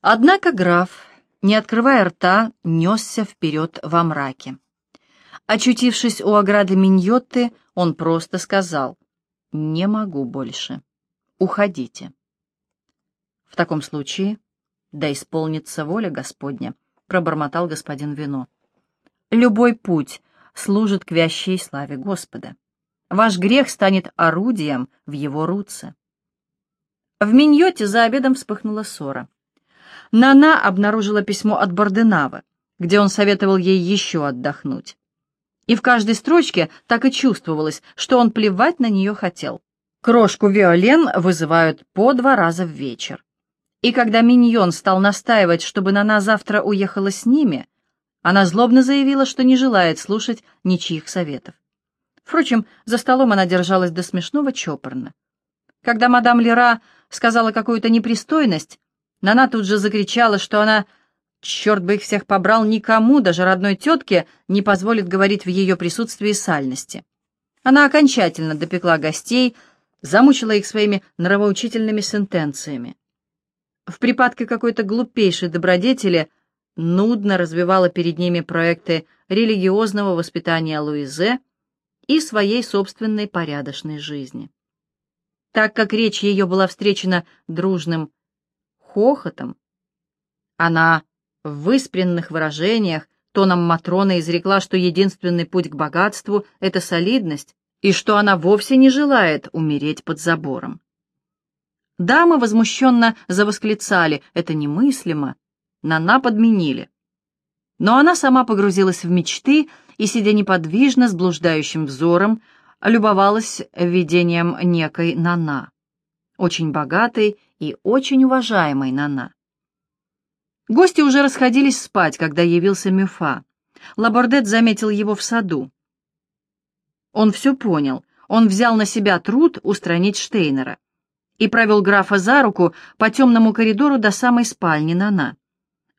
Однако граф, не открывая рта, несся вперед во мраке. Очутившись у ограды Миньотты, он просто сказал «Не могу больше. Уходите». «В таком случае, да исполнится воля Господня», — пробормотал господин Вино. «Любой путь служит к вящей славе Господа. Ваш грех станет орудием в его руце». В Миньоте за обедом вспыхнула ссора. Нана обнаружила письмо от Борденава, где он советовал ей еще отдохнуть. И в каждой строчке так и чувствовалось, что он плевать на нее хотел. Крошку Виолен вызывают по два раза в вечер. И когда Миньон стал настаивать, чтобы Нана завтра уехала с ними, она злобно заявила, что не желает слушать ничьих советов. Впрочем, за столом она держалась до смешного чопорно. Когда мадам Лера сказала какую-то непристойность, Нана тут же закричала, что она, черт бы их всех побрал, никому, даже родной тетке, не позволит говорить в ее присутствии сальности. Она окончательно допекла гостей, замучила их своими нравоучительными сентенциями. В припадке какой-то глупейшей добродетели нудно развивала перед ними проекты религиозного воспитания Луизе и своей собственной порядочной жизни. Так как речь ее была встречена дружным хохотом, она в выспренных выражениях тоном Матрона изрекла, что единственный путь к богатству — это солидность, и что она вовсе не желает умереть под забором. Дамы возмущенно завосклицали «это немыслимо», Нана подменили. Но она сама погрузилась в мечты и, сидя неподвижно, с блуждающим взором, любовалась видением некой Нана, очень богатой и очень уважаемой Нана. Гости уже расходились спать, когда явился Мюфа. Лабордет заметил его в саду. Он все понял. Он взял на себя труд устранить Штейнера и провел графа за руку по темному коридору до самой спальни Нана.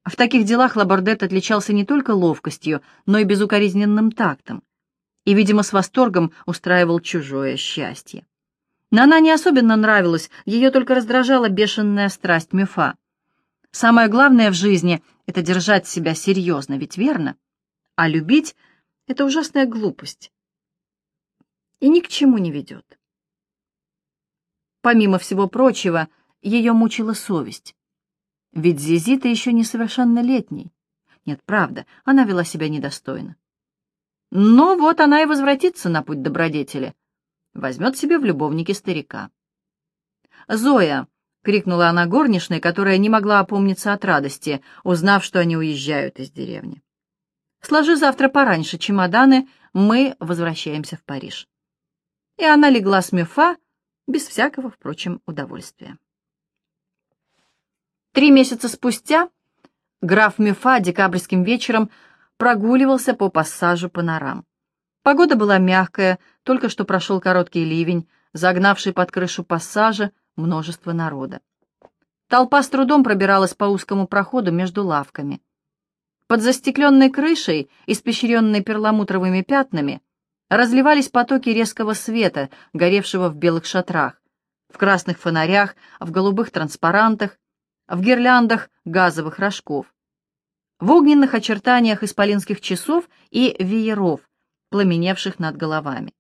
В таких делах Лабордет отличался не только ловкостью, но и безукоризненным тактом и, видимо, с восторгом устраивал чужое счастье. Нана не особенно нравилась, ее только раздражала бешеная страсть Мюфа. Самое главное в жизни — это держать себя серьезно, ведь верно? А любить — это ужасная глупость. И ни к чему не ведет. Помимо всего прочего, ее мучила совесть. Ведь Зизита еще несовершеннолетней. Нет, правда, она вела себя недостойно. Но вот она и возвратится на путь добродетели. Возьмет себе в любовники старика. «Зоя!» — крикнула она горничной, которая не могла опомниться от радости, узнав, что они уезжают из деревни. «Сложи завтра пораньше чемоданы, мы возвращаемся в Париж». И она легла с Мефа, без всякого, впрочем, удовольствия. Три месяца спустя граф Мефа декабрьским вечером прогуливался по пассажу панорам. Погода была мягкая, только что прошел короткий ливень, загнавший под крышу пассажа множество народа. Толпа с трудом пробиралась по узкому проходу между лавками. Под застекленной крышей, испещренной перламутровыми пятнами, разливались потоки резкого света, горевшего в белых шатрах, в красных фонарях, в голубых транспарантах, в гирляндах газовых рожков в огненных очертаниях исполинских часов и вееров, пламеневших над головами.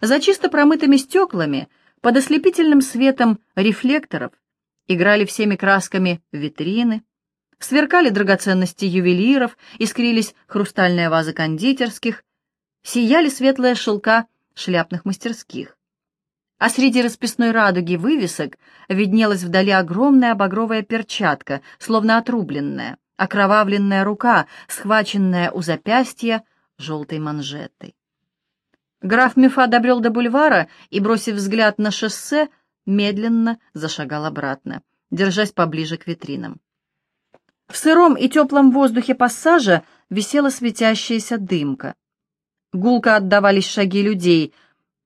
За чисто промытыми стеклами, под ослепительным светом рефлекторов, играли всеми красками витрины, сверкали драгоценности ювелиров, искрились хрустальные вазы кондитерских, сияли светлые шелка шляпных мастерских. А среди расписной радуги вывесок виднелась вдали огромная багровая перчатка, словно отрубленная, окровавленная рука, схваченная у запястья желтой манжетой. Граф Мефа добрел до бульвара и, бросив взгляд на шоссе, медленно зашагал обратно, держась поближе к витринам. В сыром и теплом воздухе пассажа висела светящаяся дымка. Гулко отдавались шаги людей,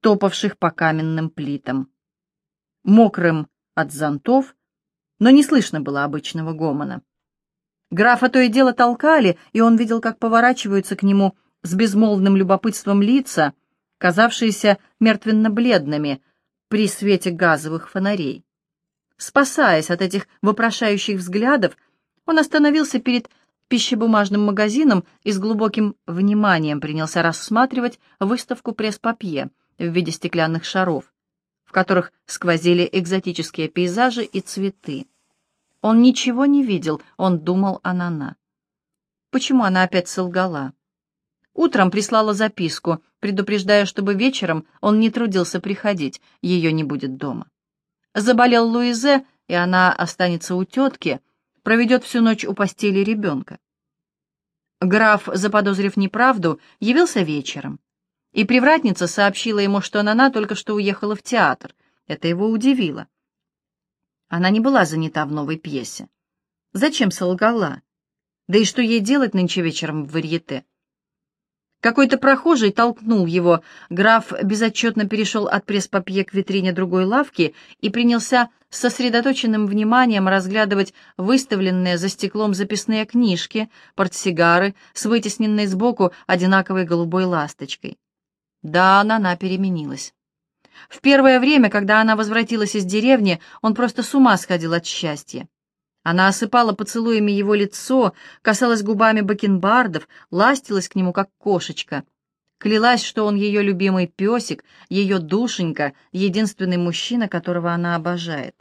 топавших по каменным плитам. Мокрым от зонтов, но не слышно было обычного гомона. Графа то и дело толкали, и он видел, как поворачиваются к нему с безмолвным любопытством лица, казавшиеся мертвенно-бледными при свете газовых фонарей. Спасаясь от этих вопрошающих взглядов, он остановился перед пищебумажным магазином и с глубоким вниманием принялся рассматривать выставку пресс-папье в виде стеклянных шаров, в которых сквозили экзотические пейзажи и цветы. Он ничего не видел, он думал о Нана. Почему она опять солгала? Утром прислала записку, предупреждая, чтобы вечером он не трудился приходить, ее не будет дома. Заболел Луизе, и она останется у тетки, проведет всю ночь у постели ребенка. Граф, заподозрив неправду, явился вечером. И привратница сообщила ему, что Нана только что уехала в театр. Это его удивило. Она не была занята в новой пьесе. Зачем солгала? Да и что ей делать нынче вечером в варьете? Какой-то прохожий толкнул его. Граф безотчетно перешел от пресс-папье к витрине другой лавки и принялся с сосредоточенным вниманием разглядывать выставленные за стеклом записные книжки, портсигары с вытесненной сбоку одинаковой голубой ласточкой. Да, она переменилась. В первое время, когда она возвратилась из деревни, он просто с ума сходил от счастья. Она осыпала поцелуями его лицо, касалась губами бакенбардов, ластилась к нему, как кошечка. Клялась, что он ее любимый песик, ее душенька, единственный мужчина, которого она обожает.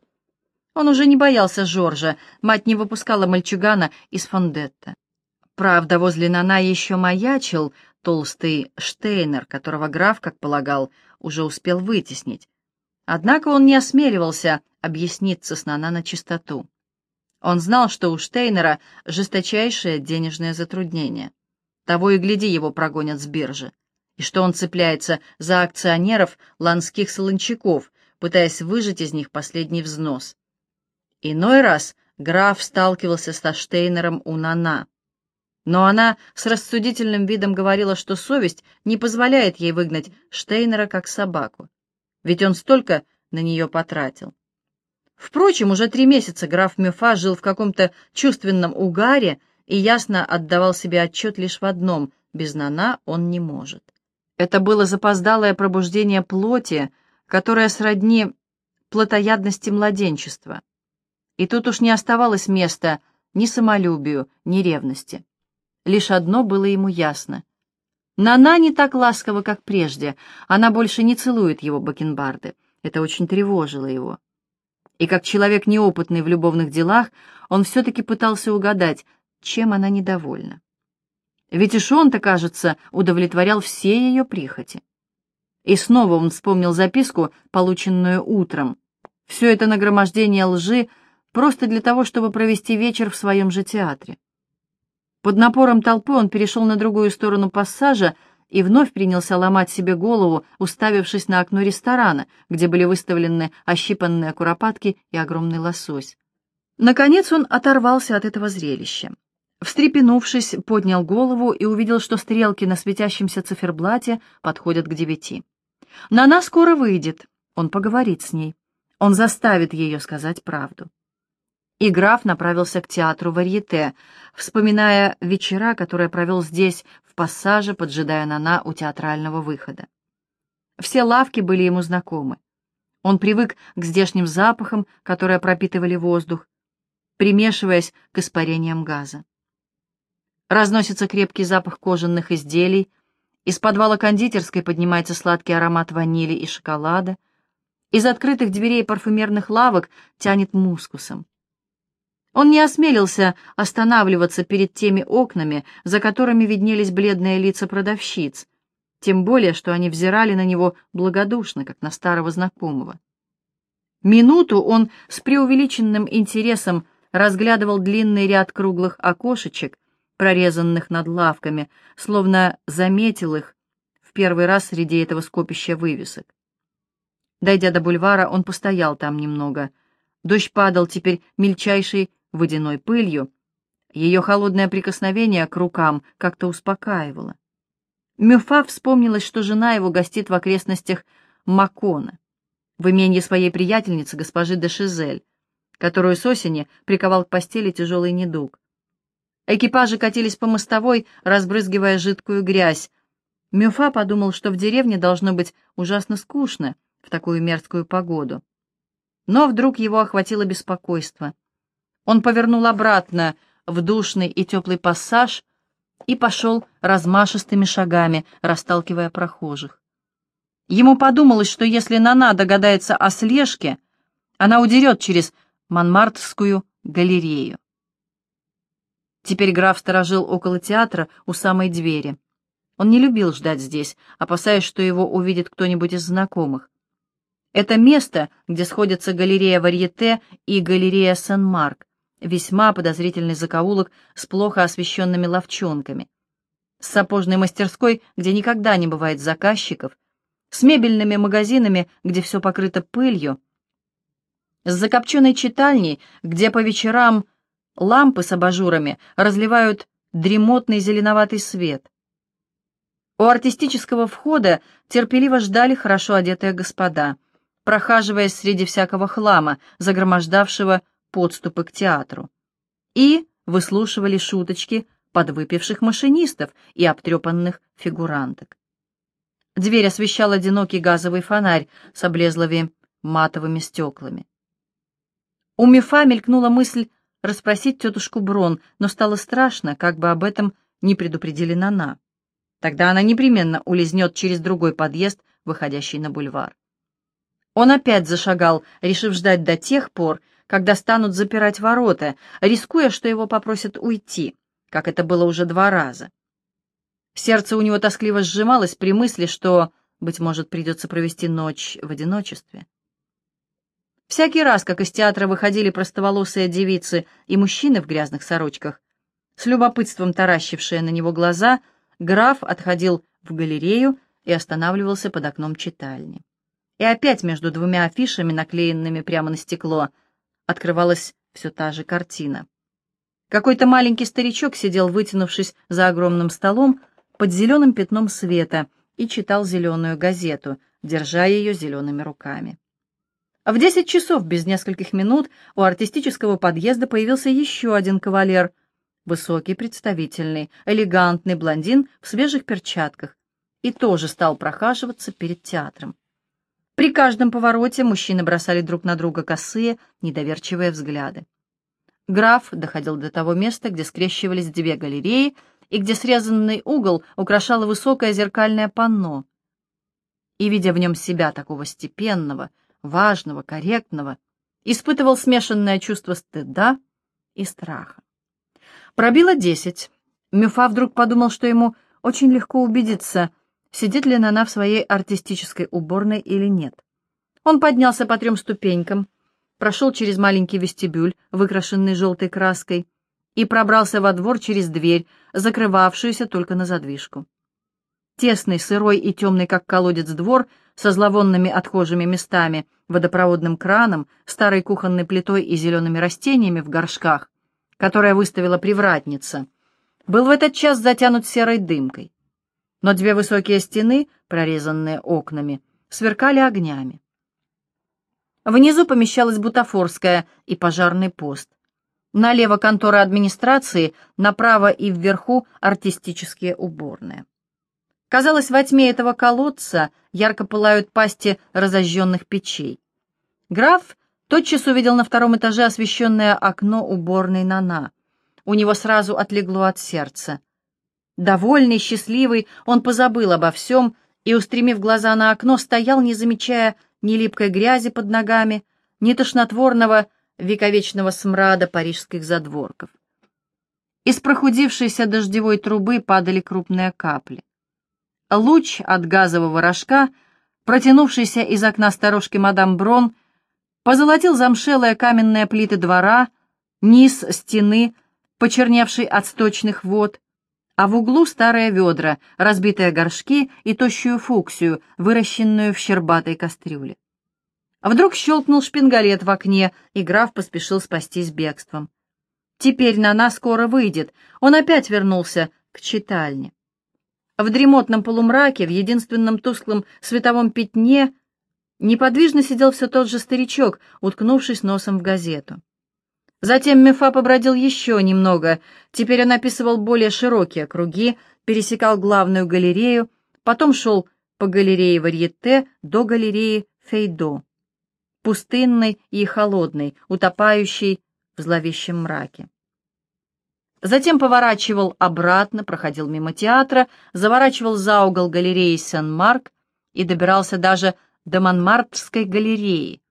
Он уже не боялся Жоржа, мать не выпускала мальчугана из фондетта. Правда, возле Нана еще маячил толстый Штейнер, которого граф, как полагал, уже успел вытеснить. Однако он не осмеливался объясниться с Нана на чистоту. Он знал, что у Штейнера жесточайшее денежное затруднение. Того и гляди, его прогонят с биржи. И что он цепляется за акционеров ланских солончаков, пытаясь выжать из них последний взнос. Иной раз граф сталкивался со Штейнером у Нана. Но она с рассудительным видом говорила, что совесть не позволяет ей выгнать Штейнера как собаку. Ведь он столько на нее потратил. Впрочем, уже три месяца граф Мюфа жил в каком-то чувственном угаре и ясно отдавал себе отчет лишь в одном — без Нана он не может. Это было запоздалое пробуждение плоти, которое сродни плотоядности младенчества. И тут уж не оставалось места ни самолюбию, ни ревности. Лишь одно было ему ясно. Нана не так ласкова, как прежде, она больше не целует его бакенбарды. Это очень тревожило его. И как человек неопытный в любовных делах, он все-таки пытался угадать, чем она недовольна. Ведь уж он-то, кажется, удовлетворял все ее прихоти. И снова он вспомнил записку, полученную утром. Все это нагромождение лжи просто для того, чтобы провести вечер в своем же театре. Под напором толпы он перешел на другую сторону пассажа и вновь принялся ломать себе голову, уставившись на окно ресторана, где были выставлены ощипанные куропатки и огромный лосось. Наконец он оторвался от этого зрелища. Встрепенувшись, поднял голову и увидел, что стрелки на светящемся циферблате подходят к девяти. Нана скоро выйдет, он поговорит с ней, он заставит ее сказать правду. И граф направился к театру Варьете, вспоминая вечера, которые провел здесь, пассаже, поджидая Нана у театрального выхода. Все лавки были ему знакомы. Он привык к здешним запахам, которые пропитывали воздух, примешиваясь к испарениям газа. Разносится крепкий запах кожаных изделий, из подвала кондитерской поднимается сладкий аромат ванили и шоколада, из открытых дверей парфюмерных лавок тянет мускусом. Он не осмелился останавливаться перед теми окнами, за которыми виднелись бледные лица продавщиц, тем более, что они взирали на него благодушно, как на старого знакомого. Минуту он с преувеличенным интересом разглядывал длинный ряд круглых окошечек, прорезанных над лавками, словно заметил их в первый раз среди этого скопища вывесок. Дойдя до бульвара, он постоял там немного. Дождь падал теперь мельчайшей водяной пылью, ее холодное прикосновение к рукам как-то успокаивало. Мюфа вспомнилось, что жена его гостит в окрестностях Макона, в имении своей приятельницы госпожи де Шизель, которую с осени приковал к постели тяжелый недуг. Экипажи катились по мостовой, разбрызгивая жидкую грязь. Мюфа подумал, что в деревне должно быть ужасно скучно в такую мерзкую погоду. Но вдруг его охватило беспокойство. Он повернул обратно в душный и теплый пассаж и пошел размашистыми шагами, расталкивая прохожих. Ему подумалось, что если Нана догадается о слежке, она удерет через Монмартскую галерею. Теперь граф сторожил около театра у самой двери. Он не любил ждать здесь, опасаясь, что его увидит кто-нибудь из знакомых. Это место, где сходятся галерея Варьете и галерея Сен-Марк, весьма подозрительный закоулок с плохо освещенными ловчонками, с сапожной мастерской, где никогда не бывает заказчиков, с мебельными магазинами, где все покрыто пылью, с закопченной читальней, где по вечерам лампы с абажурами разливают дремотный зеленоватый свет. У артистического входа терпеливо ждали хорошо одетые господа — прохаживаясь среди всякого хлама, загромождавшего подступы к театру, и выслушивали шуточки подвыпивших машинистов и обтрепанных фигуранток. Дверь освещал одинокий газовый фонарь с облезлыми матовыми стеклами. У Мефа мелькнула мысль расспросить тетушку Брон, но стало страшно, как бы об этом не предупредили Нана. Тогда она непременно улизнет через другой подъезд, выходящий на бульвар. Он опять зашагал, решив ждать до тех пор, когда станут запирать ворота, рискуя, что его попросят уйти, как это было уже два раза. Сердце у него тоскливо сжималось при мысли, что, быть может, придется провести ночь в одиночестве. Всякий раз, как из театра выходили простоволосые девицы и мужчины в грязных сорочках, с любопытством таращившие на него глаза, граф отходил в галерею и останавливался под окном читальни. И опять между двумя афишами, наклеенными прямо на стекло, открывалась все та же картина. Какой-то маленький старичок сидел, вытянувшись за огромным столом, под зеленым пятном света и читал зеленую газету, держа ее зелеными руками. В десять часов без нескольких минут у артистического подъезда появился еще один кавалер, высокий, представительный, элегантный блондин в свежих перчатках, и тоже стал прохаживаться перед театром. При каждом повороте мужчины бросали друг на друга косые, недоверчивые взгляды. Граф доходил до того места, где скрещивались две галереи и где срезанный угол украшало высокое зеркальное панно. И, видя в нем себя такого степенного, важного, корректного, испытывал смешанное чувство стыда и страха. Пробило десять. Мюфа вдруг подумал, что ему очень легко убедиться, сидит ли Нана в своей артистической уборной или нет. Он поднялся по трем ступенькам, прошел через маленький вестибюль, выкрашенный желтой краской, и пробрался во двор через дверь, закрывавшуюся только на задвижку. Тесный, сырой и темный, как колодец, двор со зловонными отхожими местами, водопроводным краном, старой кухонной плитой и зелеными растениями в горшках, которая выставила привратница, был в этот час затянут серой дымкой но две высокие стены, прорезанные окнами, сверкали огнями. Внизу помещалась бутафорская и пожарный пост. Налево контора администрации, направо и вверху артистические уборные. Казалось, во тьме этого колодца ярко пылают пасти разожженных печей. Граф тотчас увидел на втором этаже освещенное окно уборной Нана. У него сразу отлегло от сердца. Довольный, счастливый, он позабыл обо всем и, устремив глаза на окно, стоял, не замечая ни липкой грязи под ногами, ни тошнотворного вековечного смрада парижских задворков. Из прохудившейся дождевой трубы падали крупные капли. Луч от газового рожка, протянувшийся из окна сторожки мадам Брон, позолотил замшелые каменные плиты двора, низ стены, почерневший от сточных вод, а в углу старые ведра, разбитые горшки и тощую фуксию, выращенную в щербатой кастрюле. Вдруг щелкнул шпингалет в окне, и граф поспешил спастись бегством. Теперь Нана скоро выйдет. Он опять вернулся к читальне. В дремотном полумраке, в единственном тусклом световом пятне, неподвижно сидел все тот же старичок, уткнувшись носом в газету. Затем Мефа побродил еще немного. Теперь он описывал более широкие круги, пересекал главную галерею, потом шел по галерее Варьете до галереи Фейдо. пустынной и холодной, утопающей в зловещем мраке. Затем поворачивал обратно, проходил мимо театра, заворачивал за угол галереи Сен-Марк и добирался даже до Монмартрской галереи,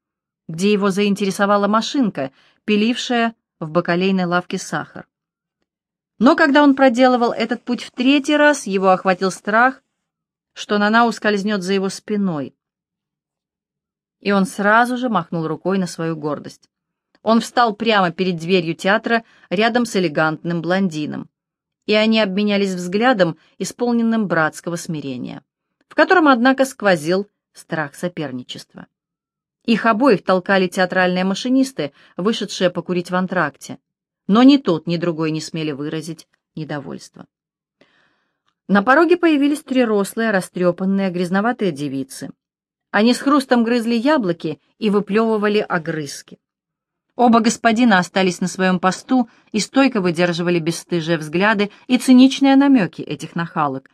где его заинтересовала машинка, пилившая в бакалейной лавке сахар. Но когда он проделывал этот путь в третий раз, его охватил страх, что Нана ускользнет за его спиной. И он сразу же махнул рукой на свою гордость. Он встал прямо перед дверью театра рядом с элегантным блондином, и они обменялись взглядом, исполненным братского смирения, в котором, однако, сквозил страх соперничества. Их обоих толкали театральные машинисты, вышедшие покурить в антракте, но ни тот, ни другой не смели выразить недовольство. На пороге появились три рослые, растрепанные, грязноватые девицы. Они с хрустом грызли яблоки и выплевывали огрызки. Оба господина остались на своем посту и стойко выдерживали бесстыжие взгляды и циничные намеки этих нахалок,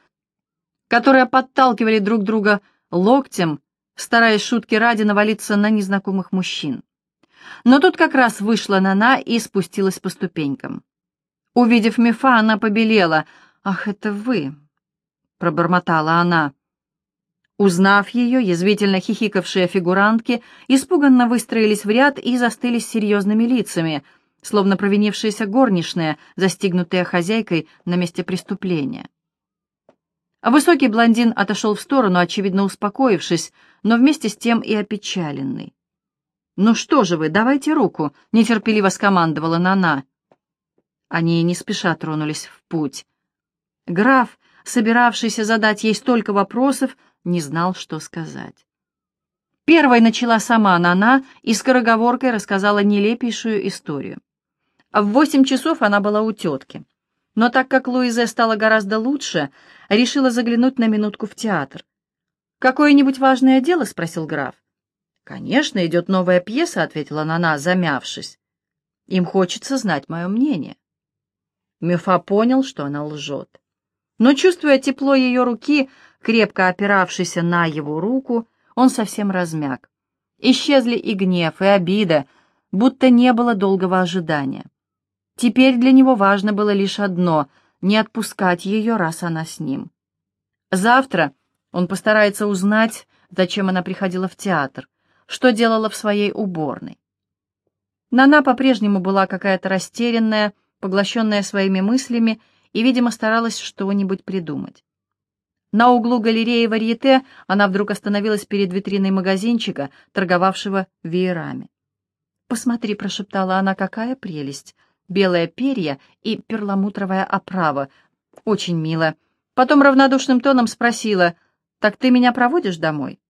которые подталкивали друг друга локтем, стараясь шутки ради навалиться на незнакомых мужчин. Но тут как раз вышла Нана и спустилась по ступенькам. Увидев Мефа, она побелела. «Ах, это вы!» — пробормотала она. Узнав ее, язвительно хихикавшие фигурантки испуганно выстроились в ряд и застыли с серьезными лицами, словно провинившиеся горничные, застигнутые хозяйкой на месте преступления. Высокий блондин отошел в сторону, очевидно успокоившись, но вместе с тем и опечаленный. «Ну что же вы, давайте руку», — нетерпеливо скомандовала Нана. Они не спеша тронулись в путь. Граф собиравшийся задать ей столько вопросов, не знал, что сказать. Первой начала сама Нана и скороговоркой рассказала нелепейшую историю. В восемь часов она была у тетки. Но так как Луизе стало гораздо лучше, решила заглянуть на минутку в театр. «Какое-нибудь важное дело?» — спросил граф. «Конечно, идет новая пьеса», — ответила Нана, замявшись. «Им хочется знать мое мнение». Мюфа понял, что она лжет. Но, чувствуя тепло ее руки, крепко опиравшейся на его руку, он совсем размяк. Исчезли и гнев, и обида, будто не было долгого ожидания. Теперь для него важно было лишь одно — не отпускать ее, раз она с ним. Завтра он постарается узнать, зачем она приходила в театр, что делала в своей уборной. Нана по-прежнему была какая-то растерянная, поглощенная своими мыслями, и, видимо, старалась что-нибудь придумать. На углу галереи Варьете она вдруг остановилась перед витриной магазинчика, торговавшего веерами. «Посмотри», — прошептала она, — «какая прелесть! Белое перья и перламутровая оправа. Очень мило». Потом равнодушным тоном спросила, «Так ты меня проводишь домой?»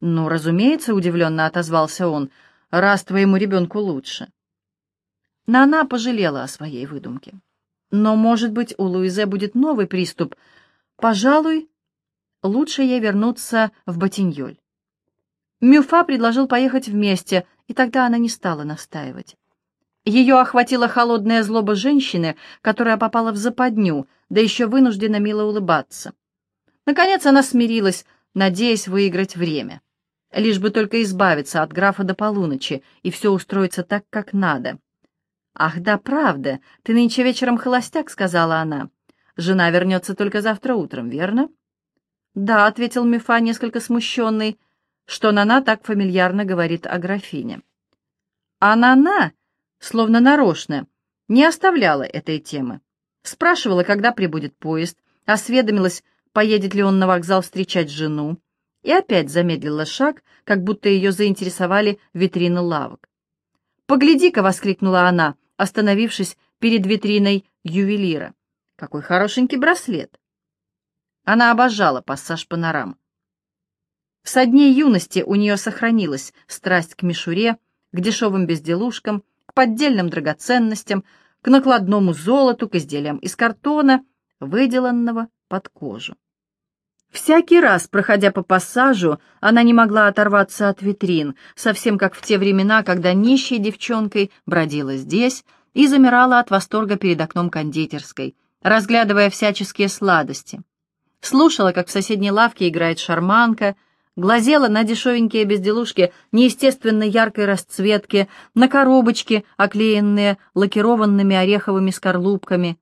«Ну, разумеется», — удивленно отозвался он, — «раз твоему ребенку лучше». Но она пожалела о своей выдумке. Но, может быть, у Луизе будет новый приступ. Пожалуй, лучше ей вернуться в Батиньоль. Мюфа предложил поехать вместе, и тогда она не стала настаивать. Ее охватила холодная злоба женщины, которая попала в западню, да еще вынуждена мило улыбаться. Наконец она смирилась, надеясь выиграть время. Лишь бы только избавиться от графа до полуночи, и все устроится так, как надо. «Ах, да, правда, ты нынче вечером холостяк», — сказала она. «Жена вернется только завтра утром, верно?» «Да», — ответил Мифа, несколько смущенный, что Нана так фамильярно говорит о графине. А Нана, словно нарочно, не оставляла этой темы. Спрашивала, когда прибудет поезд, осведомилась, поедет ли он на вокзал встречать жену, и опять замедлила шаг, как будто ее заинтересовали витрины лавок. «Погляди-ка!» — воскликнула она — остановившись перед витриной ювелира. «Какой хорошенький браслет!» Она обожала пассаж панорам. Со дней юности у нее сохранилась страсть к мишуре, к дешевым безделушкам, к поддельным драгоценностям, к накладному золоту, к изделиям из картона, выделанного под кожу. Всякий раз, проходя по пассажу, она не могла оторваться от витрин, совсем как в те времена, когда нищей девчонкой бродила здесь и замирала от восторга перед окном кондитерской, разглядывая всяческие сладости. Слушала, как в соседней лавке играет шарманка, глазела на дешевенькие безделушки неестественно яркой расцветки, на коробочки, оклеенные лакированными ореховыми скорлупками,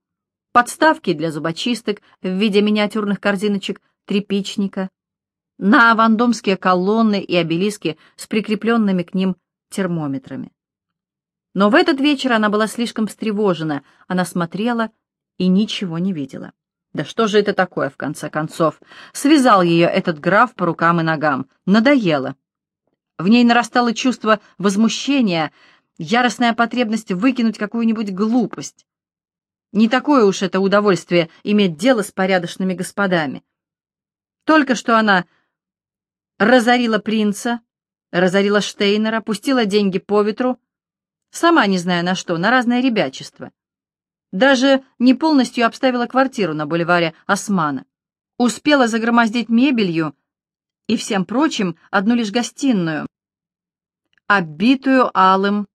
подставки для зубочисток в виде миниатюрных корзиночек тряпичника, на вандомские колонны и обелиски с прикрепленными к ним термометрами. Но в этот вечер она была слишком встревожена, она смотрела и ничего не видела. Да что же это такое, в конце концов? Связал ее этот граф по рукам и ногам. Надоело. В ней нарастало чувство возмущения, яростная потребность выкинуть какую-нибудь глупость. Не такое уж это удовольствие иметь дело с порядочными господами. Только что она разорила принца, разорила Штейнера, пустила деньги по ветру, сама не зная на что, на разное ребячество. Даже не полностью обставила квартиру на бульваре Османа. Успела загромоздить мебелью и всем прочим одну лишь гостиную, оббитую алым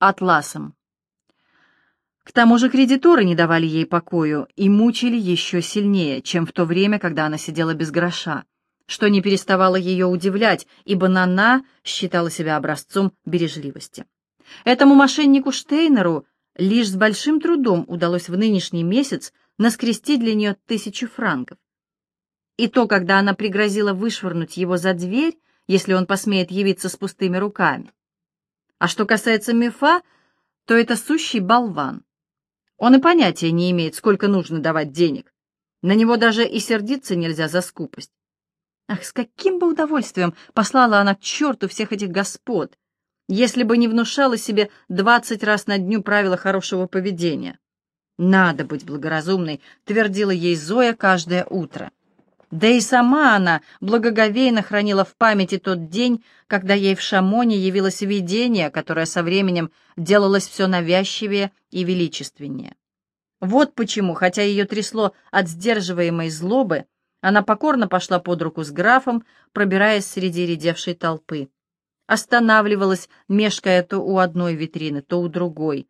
атласом. К тому же кредиторы не давали ей покою и мучили еще сильнее, чем в то время, когда она сидела без гроша, что не переставало ее удивлять, ибо Нана считала себя образцом бережливости. Этому мошеннику Штейнеру Лишь с большим трудом удалось в нынешний месяц наскрести для нее тысячу франков. И то, когда она пригрозила вышвырнуть его за дверь, если он посмеет явиться с пустыми руками. А что касается Мефа, то это сущий болван. Он и понятия не имеет, сколько нужно давать денег. На него даже и сердиться нельзя за скупость. Ах, с каким бы удовольствием послала она к черту всех этих господ, если бы не внушала себе двадцать раз на дню правила хорошего поведения. «Надо быть благоразумной», — твердила ей Зоя каждое утро. Да и сама она благоговейно хранила в памяти тот день, когда ей в Шамоне явилось видение, которое со временем делалось все навязчивее и величественнее. Вот почему, хотя ее трясло от сдерживаемой злобы, она покорно пошла под руку с графом, пробираясь среди редевшей толпы останавливалась, мешкая то у одной витрины, то у другой.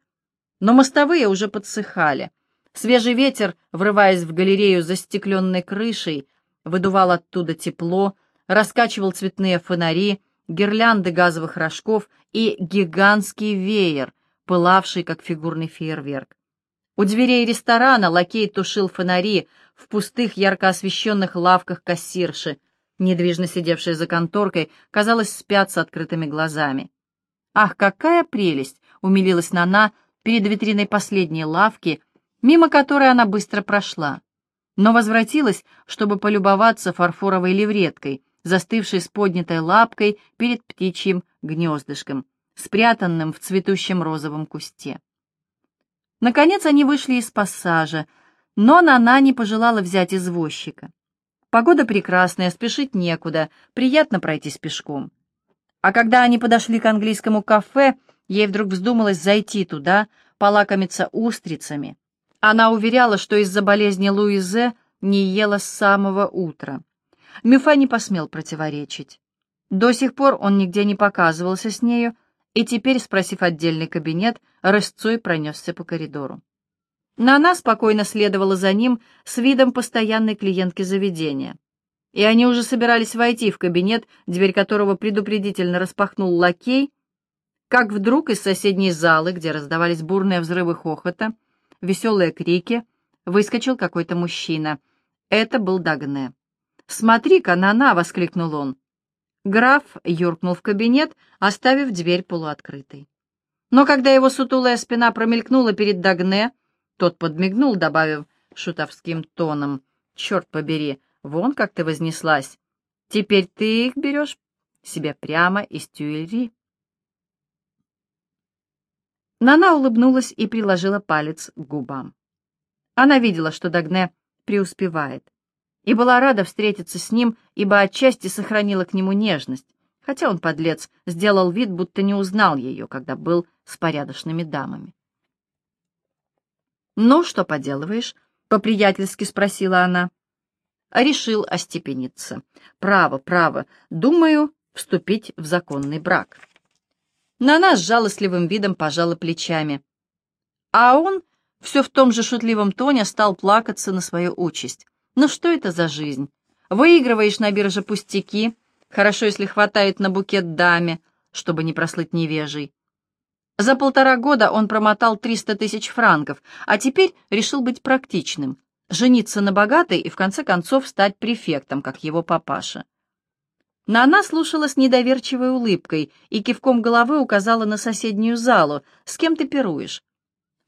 Но мостовые уже подсыхали. Свежий ветер, врываясь в галерею за стекленной крышей, выдувал оттуда тепло, раскачивал цветные фонари, гирлянды газовых рожков и гигантский веер, пылавший, как фигурный фейерверк. У дверей ресторана лакей тушил фонари в пустых ярко освещенных лавках кассирши, недвижно сидевшие за конторкой, казалось, спят с открытыми глазами. «Ах, какая прелесть!» — умилилась Нана перед витриной последней лавки, мимо которой она быстро прошла, но возвратилась, чтобы полюбоваться фарфоровой левреткой, застывшей с поднятой лапкой перед птичьим гнездышком, спрятанным в цветущем розовом кусте. Наконец они вышли из пассажа, но Нана не пожелала взять извозчика. Погода прекрасная, спешить некуда, приятно пройтись пешком. А когда они подошли к английскому кафе, ей вдруг вздумалось зайти туда, полакомиться устрицами. Она уверяла, что из-за болезни Луизе не ела с самого утра. Мюфа не посмел противоречить. До сих пор он нигде не показывался с нею, и теперь, спросив отдельный кабинет, рысцой пронесся по коридору. Нана спокойно следовала за ним с видом постоянной клиентки заведения. И они уже собирались войти в кабинет, дверь которого предупредительно распахнул лакей, как вдруг из соседней залы, где раздавались бурные взрывы хохота, веселые крики, выскочил какой-то мужчина. Это был Дагне. «Смотри-ка, Нана!» — воскликнул он. Граф юркнул в кабинет, оставив дверь полуоткрытой. Но когда его сутулая спина промелькнула перед Дагне, тот подмигнул, добавив шутовским тоном, «Черт побери, вон как ты вознеслась. Теперь ты их берешь себе прямо из тюэльри». Нана улыбнулась и приложила палец к губам. Она видела, что Дагне преуспевает, и была рада встретиться с ним, ибо отчасти сохранила к нему нежность, хотя он, подлец, сделал вид, будто не узнал ее, когда был с порядочными дамами. «Ну, что поделываешь?» — по-приятельски спросила она. Решил остепениться. «Право, право. Думаю, вступить в законный брак». Нана с жалостливым видом пожала плечами. А он все в том же шутливом тоне стал плакаться на свою участь. «Ну что это за жизнь? Выигрываешь на бирже пустяки, хорошо, если хватает на букет даме, чтобы не прослыть невежей. За полтора года он промотал 300 тысяч франков, а теперь решил быть практичным, жениться на богатой и в конце концов стать префектом, как его папаша. Нана слушала с недоверчивой улыбкой и кивком головы указала на соседнюю залу. «С кем ты пируешь?»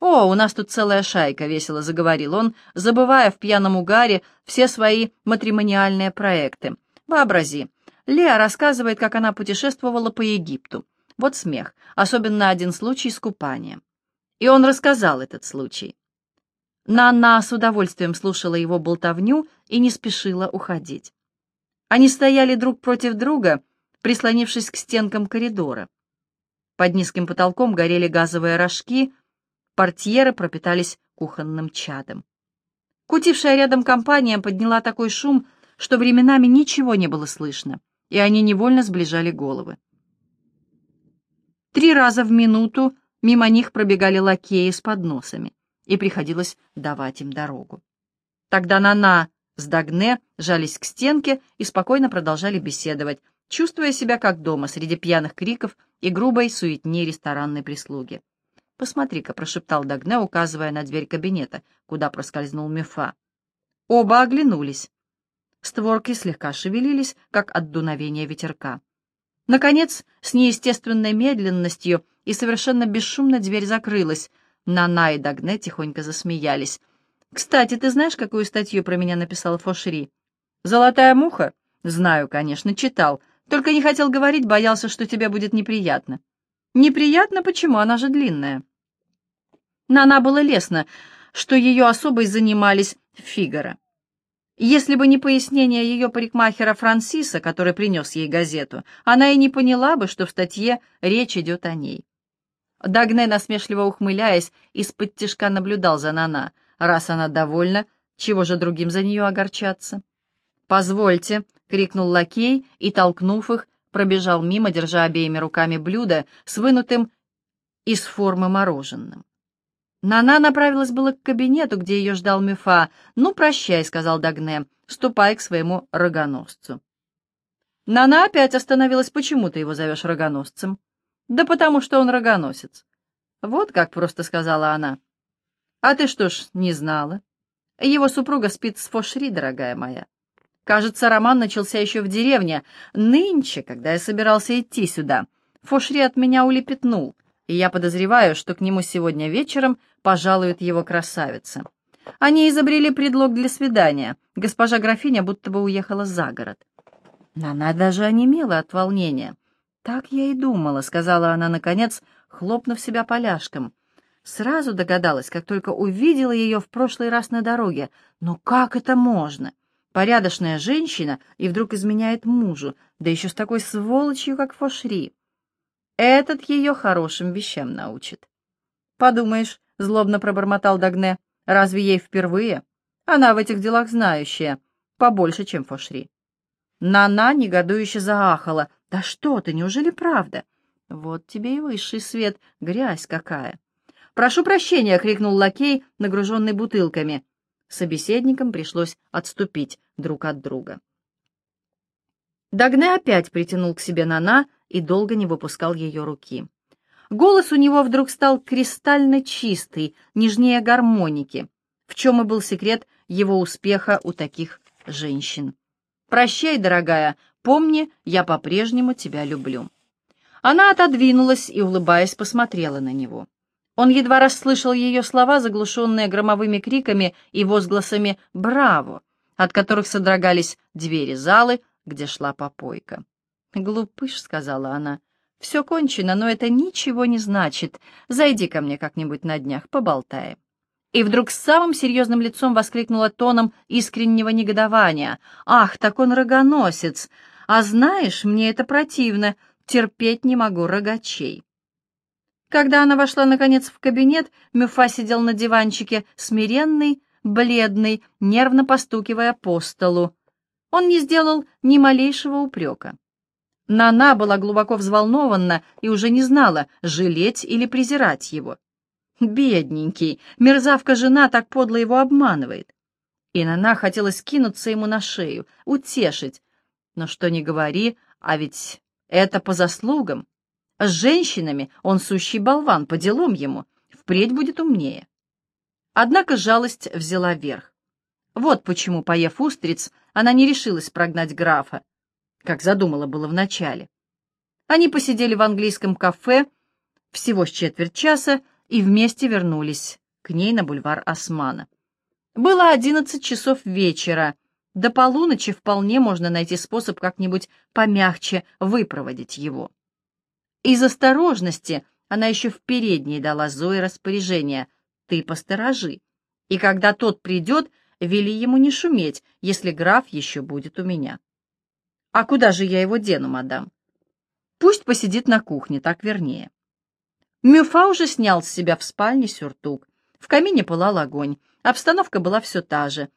«О, у нас тут целая шайка», — весело заговорил он, забывая в пьяном угаре все свои матримониальные проекты. «Вообрази, Леа рассказывает, как она путешествовала по Египту. Вот смех, особенно один случай с купанием. И он рассказал этот случай. Нанна с удовольствием слушала его болтовню и не спешила уходить. Они стояли друг против друга, прислонившись к стенкам коридора. Под низким потолком горели газовые рожки, портьеры пропитались кухонным чадом. Кутившая рядом компания подняла такой шум, что временами ничего не было слышно, и они невольно сближали головы. Три раза в минуту мимо них пробегали лакеи с подносами, и приходилось давать им дорогу. Тогда Нана с Дагне жались к стенке и спокойно продолжали беседовать, чувствуя себя как дома среди пьяных криков и грубой суетни ресторанной прислуги. «Посмотри-ка», — прошептал Дагне, указывая на дверь кабинета, куда проскользнул Мефа. Оба оглянулись. Створки слегка шевелились, как от дуновения ветерка. Наконец, с неестественной медленностью и совершенно бесшумно дверь закрылась. Нана и Дагне тихонько засмеялись. «Кстати, ты знаешь, какую статью про меня написал Фошри?» «Золотая муха?» «Знаю, конечно, читал. Только не хотел говорить, боялся, что тебе будет неприятно». «Неприятно? Почему? Она же длинная». Нана было лестно, что ее особой занимались в Фигаро. Если бы не пояснение ее парикмахера Франсиса, который принес ей газету, она и не поняла бы, что в статье речь идет о ней. Дагне, насмешливо ухмыляясь, из-под тишка наблюдал за Нана — Раз она довольна, чего же другим за нее огорчаться? «Позвольте!» — крикнул лакей и, толкнув их, пробежал мимо, держа обеими руками блюдо с вынутым из формы мороженым. Нана направилась было к кабинету, где ее ждал Мефа. «Ну, прощай», — сказал Дагне, — «ступай к своему рогоносцу». Нана опять остановилась. «Почему ты его зовешь рогоносцем?» «Да потому что он рогоносец». «Вот как просто сказала она. «А ты что ж, не знала? Его супруга спит с Фошри, дорогая моя. Кажется, роман начался еще в деревне. Нынче, когда я собирался идти сюда, Фошри от меня улепетнул, и я подозреваю, что к нему сегодня вечером пожалует его красавица. Они изобрели предлог для свидания. Госпожа графиня будто бы уехала за город. Она даже онемела от волнения. «Так я и думала», — сказала она, наконец, хлопнув себя поляшком. Сразу догадалась, как только увидела ее в прошлый раз на дороге. Но как это можно? Порядочная женщина и вдруг изменяет мужу, да еще с такой сволочью, как Фошри. Этот ее хорошим вещам научит. «Подумаешь», — злобно пробормотал Дагне, — «разве ей впервые? Она в этих делах знающая, побольше, чем Фошри». Нана негодующе заахала. «Да что ты, неужели правда? Вот тебе и высший свет, грязь какая!» «Прошу прощения!» — крикнул лакей, нагруженный бутылками. Собеседникам пришлось отступить друг от друга. Дагне опять притянул к себе Нана и долго не выпускал ее руки. Голос у него вдруг стал кристально чистый, нежнее гармоники, в чем и был секрет его успеха у таких женщин. «Прощай, дорогая, помни, я по-прежнему тебя люблю». Она отодвинулась и, улыбаясь, посмотрела на него. Он едва расслышал ее слова, заглушенные громовыми криками и возгласами «Браво!», от которых содрогались двери залы, где шла попойка. «Глупыш», — сказала она, — «все кончено, но это ничего не значит. Зайди ко мне как-нибудь на днях, поболтаем». И вдруг с самым серьезным лицом воскликнула тоном искреннего негодования. «Ах, так он рогоносец! А знаешь, мне это противно, терпеть не могу рогачей». Когда она вошла, наконец, в кабинет, Мюфа сидел на диванчике, смиренный, бледный, нервно постукивая по столу. Он не сделал ни малейшего упрека. Нана была глубоко взволнована и уже не знала, жалеть или презирать его. Бедненький, мерзавка жена так подло его обманывает. И Нана хотелось кинуться ему на шею, утешить. Но что ни говори, а ведь это по заслугам. С женщинами он сущий болван, по делам ему. Впредь будет умнее. Однако жалость взяла верх. Вот почему, поев устриц, она не решилась прогнать графа, как задумала было вначале. Они посидели в английском кафе всего с четверть часа и вместе вернулись к ней на бульвар Османа. Было одиннадцать часов вечера. До полуночи вполне можно найти способ как-нибудь помягче выпроводить его. Из осторожности она еще в передней дала Зое распоряжение «ты посторожи», и когда тот придет, вели ему не шуметь, если граф еще будет у меня. «А куда же я его дену, мадам?» «Пусть посидит на кухне, так вернее». Мюфа уже снял с себя в спальне сюртук. В камине пылал огонь. Обстановка была все та же.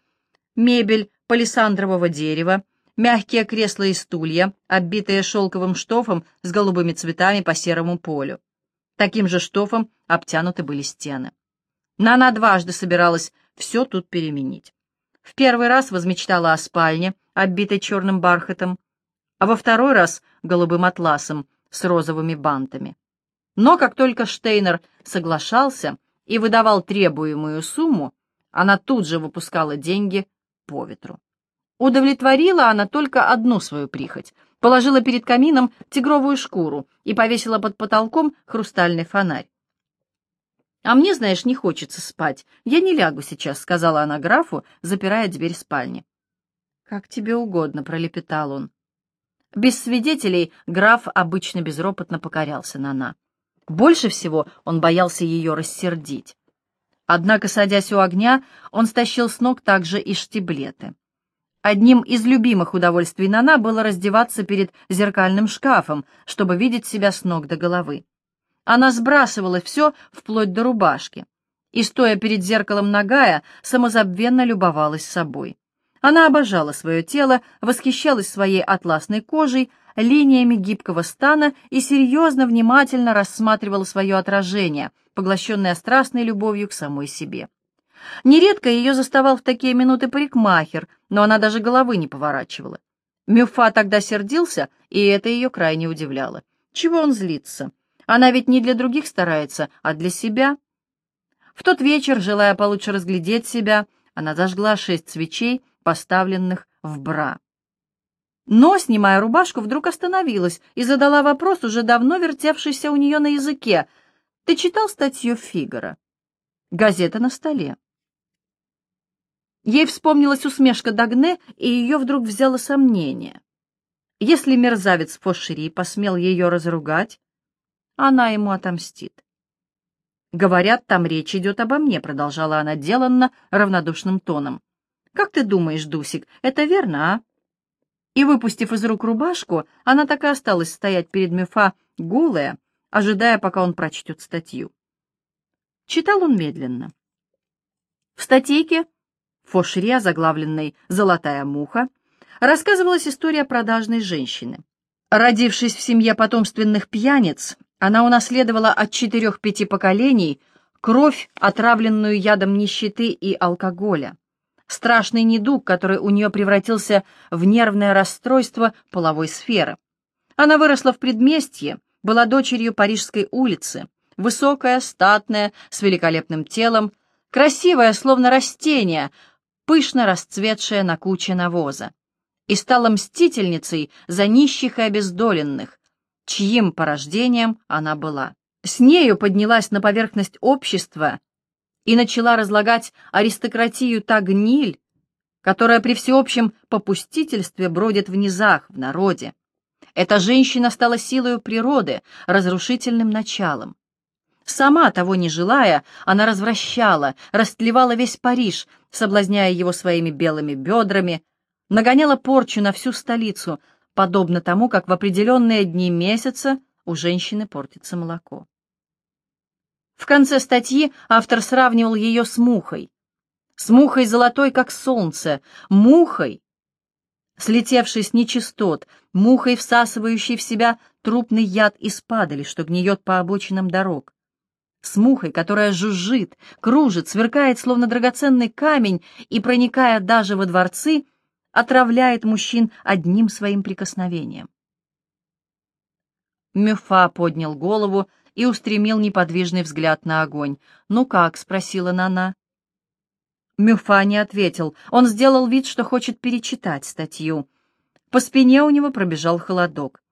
Мебель палисандрового дерева, мягкие кресла и стулья, оббитые шелковым штофом с голубыми цветами по серому полю. Таким же штофом обтянуты были стены. Нана дважды собиралась все тут переменить. В первый раз возмечтала о спальне, оббитой черным бархатом, а во второй раз — голубым атласом с розовыми бантами. Но как только Штейнер соглашался и выдавал требуемую сумму, она тут же выпускала деньги по ветру. Удовлетворила она только одну свою прихоть, положила перед камином тигровую шкуру и повесила под потолком хрустальный фонарь. «А мне, знаешь, не хочется спать. Я не лягу сейчас», — сказала она графу, запирая дверь спальни. «Как тебе угодно», — пролепетал он. Без свидетелей граф обычно безропотно покорялся Нана. Больше всего он боялся ее рассердить. Однако, садясь у огня, он стащил с ног также и штиблеты. Одним из любимых удовольствий Нана было раздеваться перед зеркальным шкафом, чтобы видеть себя с ног до головы. Она сбрасывала все вплоть до рубашки и, стоя перед зеркалом нагая, самозабвенно любовалась собой. Она обожала свое тело, восхищалась своей атласной кожей, линиями гибкого стана и серьезно, внимательно рассматривала свое отражение, поглощенное страстной любовью к самой себе. Нередко ее заставал в такие минуты парикмахер, но она даже головы не поворачивала. Мюфа тогда сердился, и это ее крайне удивляло. Чего он злится? Она ведь не для других старается, а для себя. В тот вечер, желая получше разглядеть себя, она зажгла шесть свечей, поставленных в бра. Но, снимая рубашку, вдруг остановилась и задала вопрос, уже давно вертевшийся у нее на языке. «Ты читал статью Фигара?» Газета на столе. Ей вспомнилась усмешка Дагне, и ее вдруг взяло сомнение. Если мерзавец Фошери посмел ее разругать, она ему отомстит. «Говорят, там речь идет обо мне», — продолжала она деланно, равнодушным тоном. «Как ты думаешь, Дусик, это верно, а?» И, выпустив из рук рубашку, она так и осталась стоять перед Мефа голая, ожидая, пока он прочтет статью. Читал он медленно. В статейке, фошре, заглавленной «Золотая муха», рассказывалась история продажной женщины. Родившись в семье потомственных пьяниц, она унаследовала от четырех-пяти поколений кровь, отравленную ядом нищеты и алкоголя. Страшный недуг, который у нее превратился в нервное расстройство половой сферы. Она выросла в предместье, была дочерью Парижской улицы, высокая, статная, с великолепным телом, красивая, словно растение, пышно расцветшая на куче навоза, и стала мстительницей за нищих и обездоленных, чьим порождением она была. С нею поднялась на поверхность общества и начала разлагать аристократию та гниль, которая при всеобщем попустительстве бродит в низах, в народе. Эта женщина стала силою природы, разрушительным началом. Сама, того не желая, она развращала, растлевала весь Париж, соблазняя его своими белыми бедрами, нагоняла порчу на всю столицу, подобно тому, как в определенные дни месяца у женщины портится молоко. В конце статьи автор сравнивал ее с мухой. С мухой золотой, как солнце, мухой, слетевшей с нечистот, мухой, всасывающей в себя трупный яд из падали, что гниет по обочинам дорог. С мухой, которая жужжит, кружит, сверкает, словно драгоценный камень, и, проникая даже во дворцы, отравляет мужчин одним своим прикосновением. Мюфа поднял голову и устремил неподвижный взгляд на огонь. «Ну как?» — спросила Нана. Мюфа не ответил. Он сделал вид, что хочет перечитать статью. По спине у него пробежал холодок.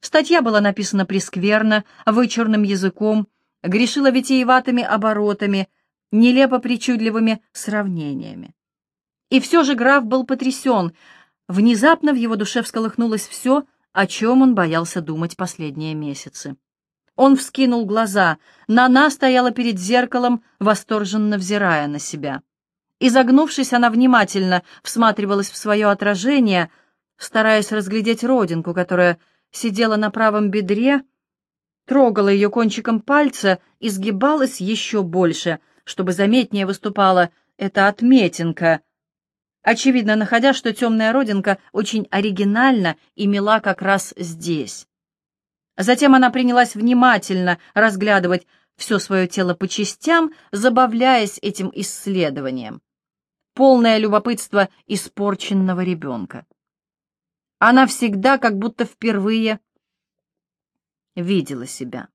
Статья была написана прескверно, вычурным языком, грешила витиеватыми оборотами, нелепо причудливыми сравнениями. И все же граф был потрясен. Внезапно в его душе всколыхнулось все, о чем он боялся думать последние месяцы. Он вскинул глаза. Нана стояла перед зеркалом, восторженно взирая на себя. Изогнувшись, она внимательно всматривалась в свое отражение, стараясь разглядеть родинку, которая сидела на правом бедре, трогала ее кончиком пальца и сгибалась еще больше, чтобы заметнее выступала эта отметинка, очевидно находя, что темная родинка очень оригинальна и мила как раз здесь. Затем она принялась внимательно разглядывать все свое тело по частям, забавляясь этим исследованием. Полное любопытство испорченного ребенка. Она всегда как будто впервые видела себя.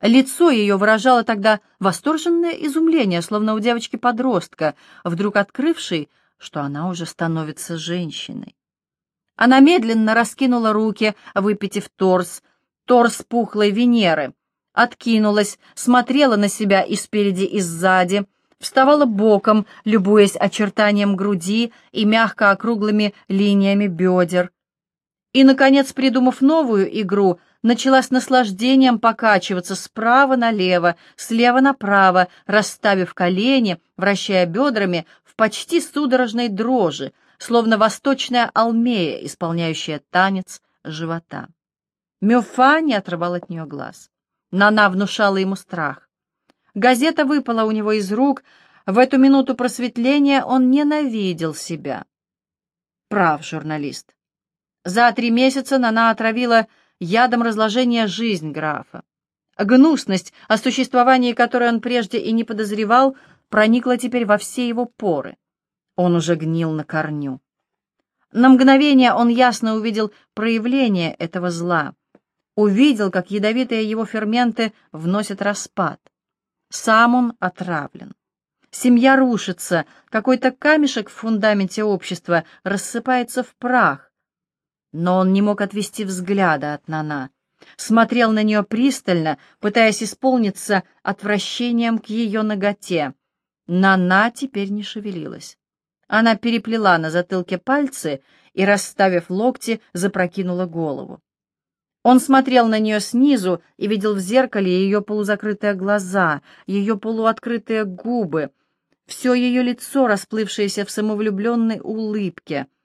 Лицо ее выражало тогда восторженное изумление, словно у девочки-подростка, вдруг открывшей, что она уже становится женщиной. Она медленно раскинула руки, выпитив торс, торс пухлой Венеры, откинулась, смотрела на себя и спереди, и сзади, вставала боком, любуясь очертанием груди и мягко округлыми линиями бедер, и, наконец, придумав новую игру, начала с наслаждением покачиваться справа налево, слева направо, расставив колени, вращая бедрами в почти судорожной дрожи, словно восточная алмея, исполняющая танец живота. Мюфа не отрывал от нее глаз. Нана внушала ему страх. Газета выпала у него из рук. В эту минуту просветления он ненавидел себя. Прав журналист. За три месяца Нана отравила ядом разложения жизнь графа. Гнусность, о существовании которой он прежде и не подозревал, проникла теперь во все его поры. Он уже гнил на корню. На мгновение он ясно увидел проявление этого зла, увидел, как ядовитые его ферменты вносят распад. Сам он отравлен. Семья рушится, какой-то камешек в фундаменте общества рассыпается в прах, но он не мог отвести взгляда от Нана. Смотрел на нее пристально, пытаясь исполниться отвращением к ее ноготе. Нана теперь не шевелилась. Она переплела на затылке пальцы и, расставив локти, запрокинула голову. Он смотрел на нее снизу и видел в зеркале ее полузакрытые глаза, ее полуоткрытые губы, все ее лицо, расплывшееся в самовлюбленной улыбке —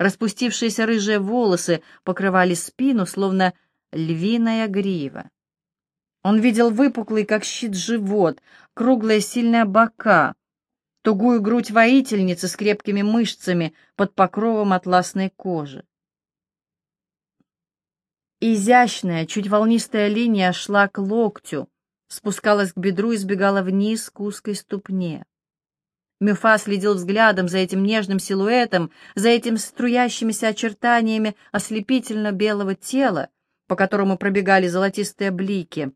Распустившиеся рыжие волосы покрывали спину, словно львиная грива. Он видел выпуклый, как щит, живот, круглые сильные бока, тугую грудь воительницы с крепкими мышцами под покровом атласной кожи. Изящная, чуть волнистая линия шла к локтю, спускалась к бедру и сбегала вниз к узкой ступне. Мюфа следил взглядом за этим нежным силуэтом, за этим струящимися очертаниями ослепительно-белого тела, по которому пробегали золотистые блики,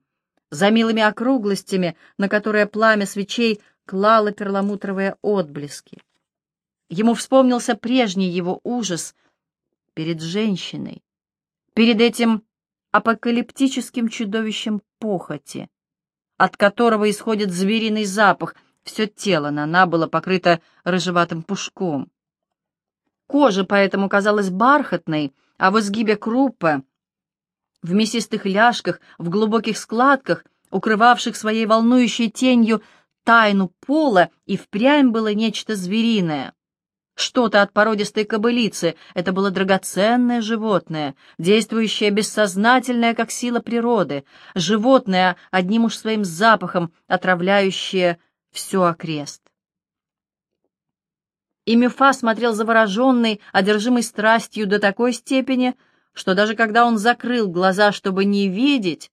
за милыми округлостями, на которые пламя свечей клало перламутровые отблески. Ему вспомнился прежний его ужас перед женщиной, перед этим апокалиптическим чудовищем похоти, от которого исходит звериный запах, все тело Нана было покрыто рыжеватым пушком. Кожа поэтому казалась бархатной, а в изгибе крупа, в мясистых ляжках, в глубоких складках, укрывавших своей волнующей тенью тайну пола, и впрямь было нечто звериное. Что-то от породистой кобылицы, это было драгоценное животное, действующее бессознательное, как сила природы, животное, одним уж своим запахом, отравляющее все окрест. И Мюфа смотрел завороженный, одержимый страстью до такой степени, что даже когда он закрыл глаза, чтобы не видеть,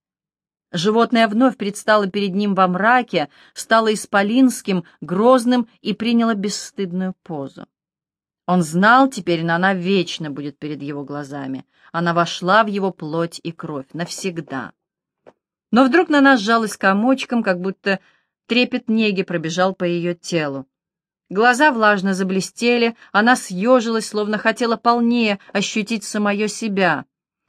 Животное вновь предстало перед ним во мраке, стало исполинским, грозным и приняло бесстыдную позу. Он знал, теперь она вечно будет перед его глазами. Она вошла в его плоть и кровь навсегда. Но вдруг на нас сжалась комочком, как будто трепет неги пробежал по ее телу. Глаза влажно заблестели, она съежилась, словно хотела полнее ощутить самое себя.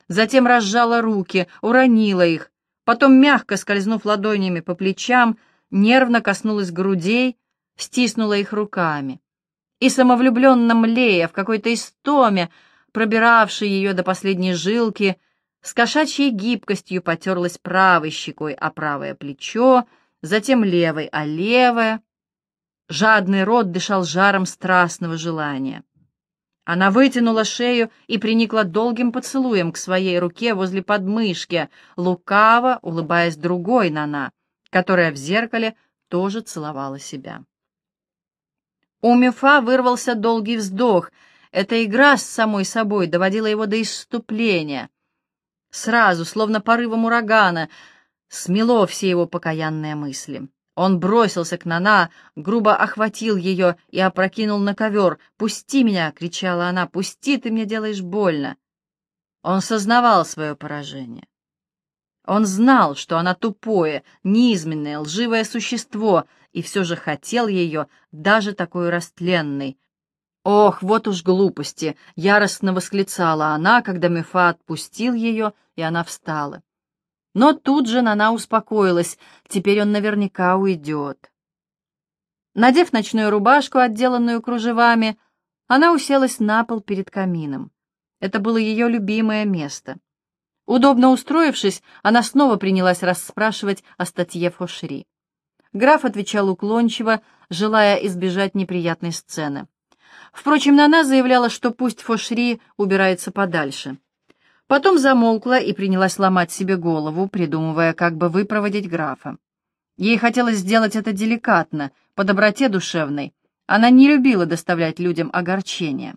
Затем разжала руки, уронила их, потом, мягко скользнув ладонями по плечам, нервно коснулась грудей, стиснула их руками. И самовлюбленно млея в какой-то истоме, пробиравшей ее до последней жилки, с кошачьей гибкостью потерлась правой щекой о правое плечо, затем левой о левое. Жадный рот дышал жаром страстного желания. Она вытянула шею и приникла долгим поцелуем к своей руке возле подмышки, лукаво улыбаясь другой Нана, которая в зеркале тоже целовала себя. У Мюфа вырвался долгий вздох. Эта игра с самой собой доводила его до исступления. Сразу, словно порывом урагана, смело все его покаянные мысли. Он бросился к Нана, грубо охватил ее и опрокинул на ковер. «Пусти меня!» — кричала она. «Пусти, ты мне делаешь больно!» Он сознавал свое поражение. Он знал, что она тупое, низменное, лживое существо, и все же хотел ее, даже такой растленной. «Ох, вот уж глупости!» — яростно восклицала она, когда Мефа отпустил ее, и она встала. Но тут же Нана успокоилась, теперь он наверняка уйдет. Надев ночную рубашку, отделанную кружевами, она уселась на пол перед камином. Это было ее любимое место. Удобно устроившись, она снова принялась расспрашивать о статье Фошри. Граф отвечал уклончиво, желая избежать неприятной сцены. Впрочем, Нана заявляла, что пусть Фошри убирается подальше. Потом замолкла и принялась ломать себе голову, придумывая, как бы выпроводить графа. Ей хотелось сделать это деликатно, по доброте душевной. Она не любила доставлять людям огорчения.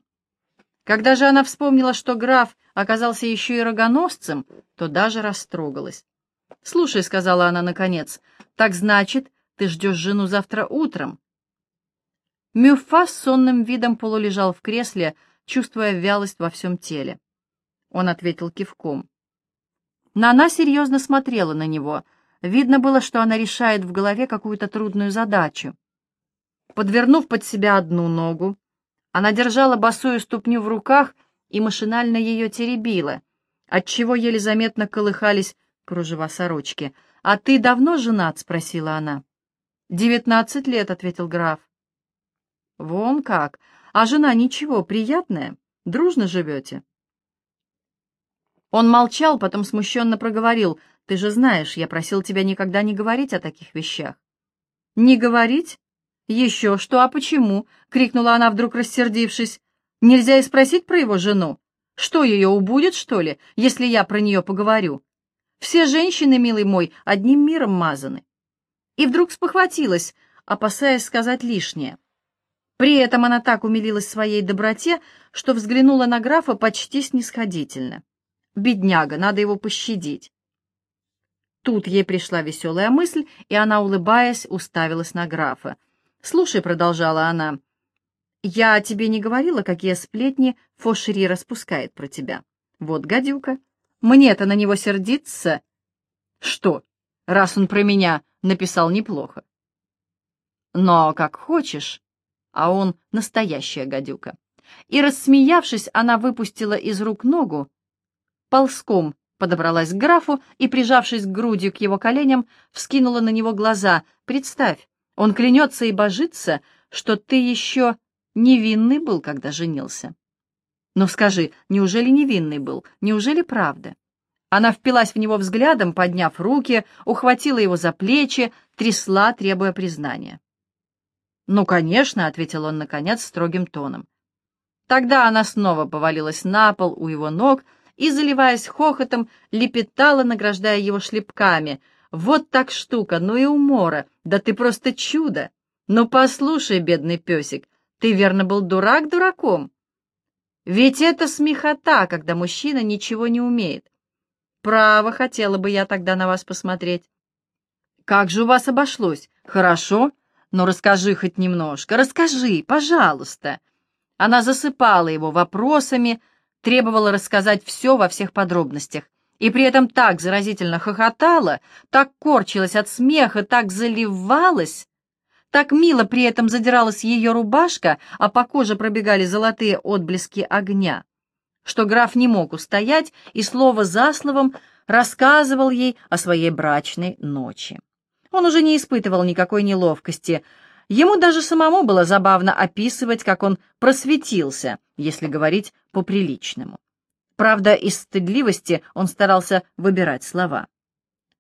Когда же она вспомнила, что граф оказался еще и рогоносцем, то даже растрогалась. «Слушай», — сказала она наконец, — «так значит, ты ждешь жену завтра утром?» Мюфа с сонным видом полулежал в кресле, чувствуя вялость во всем теле. Он ответил кивком. Нана серьезно смотрела на него. Видно было, что она решает в голове какую-то трудную задачу. Подвернув под себя одну ногу, она держала босую ступню в руках и машинально ее теребила, отчего еле заметно колыхались кружева сорочки. «А ты давно женат?» — спросила она. «Девятнадцать лет», — ответил граф. «Вон как! А жена ничего, приятная? Дружно живете?» Он молчал, потом смущенно проговорил. «Ты же знаешь, я просил тебя никогда не говорить о таких вещах». «Не говорить? Еще что, а почему?» — крикнула она, вдруг рассердившись. «Нельзя и спросить про его жену? Что, ее убудет, что ли, если я про нее поговорю? Все женщины, милый мой, одним миром мазаны». И вдруг спохватилась, опасаясь сказать лишнее. При этом она так умилилась своей доброте, что взглянула на графа почти снисходительно. Бедняга, надо его пощадить. Тут ей пришла веселая мысль, и она, улыбаясь, уставилась на графа. «Слушай», — продолжала она, — «я тебе не говорила, какие сплетни Фошери распускает про тебя. Вот гадюка. Мне-то на него сердиться. Что, раз он про меня написал неплохо? Но как хочешь, а он настоящая гадюка». И, рассмеявшись, она выпустила из рук ногу, ползком подобралась к графу и, прижавшись грудью к его коленям, вскинула на него глаза. «Представь, он клянется и божится, что ты еще невинный был, когда женился». «Но скажи, неужели невинный был? Неужели правда?» Она впилась в него взглядом, подняв руки, ухватила его за плечи, трясла, требуя признания. «Ну, конечно», — ответил он, наконец, строгим тоном. Тогда она снова повалилась на пол у его ног, и, заливаясь хохотом, лепетала, награждая его шлепками. «Вот так штука, ну и умора! Да ты просто чудо! Ну послушай, бедный песик, ты верно был дурак дураком? Ведь это смехота, когда мужчина ничего не умеет. Право, хотела бы я тогда на вас посмотреть. Как же у вас обошлось? Хорошо? Но расскажи хоть немножко, расскажи, пожалуйста. Она засыпала его вопросами, требовала рассказать все во всех подробностях. И при этом так заразительно хохотала, так корчилась от смеха, так заливалась, так мило при этом задиралась ее рубашка, а по коже пробегали золотые отблески огня, что граф не мог устоять и слово за словом рассказывал ей о своей брачной ночи. Он уже не испытывал никакой неловкости. Ему даже самому было забавно описывать, как он просветился, если говорить по-приличному. Правда, из стыдливости он старался выбирать слова.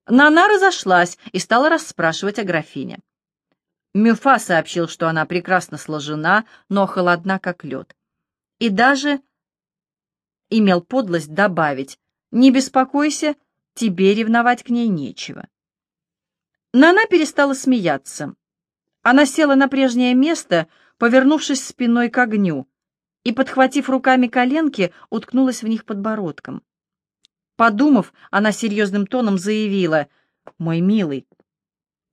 Нана разошлась и стала расспрашивать о графине. Мюфа сообщил, что она прекрасно сложена, но холодна, как лед. И даже имел подлость добавить, «Не беспокойся, тебе ревновать к ней нечего». Нана перестала смеяться. Она села на прежнее место, повернувшись спиной к огню, и, подхватив руками коленки, уткнулась в них подбородком. Подумав, она серьезным тоном заявила, «Мой милый,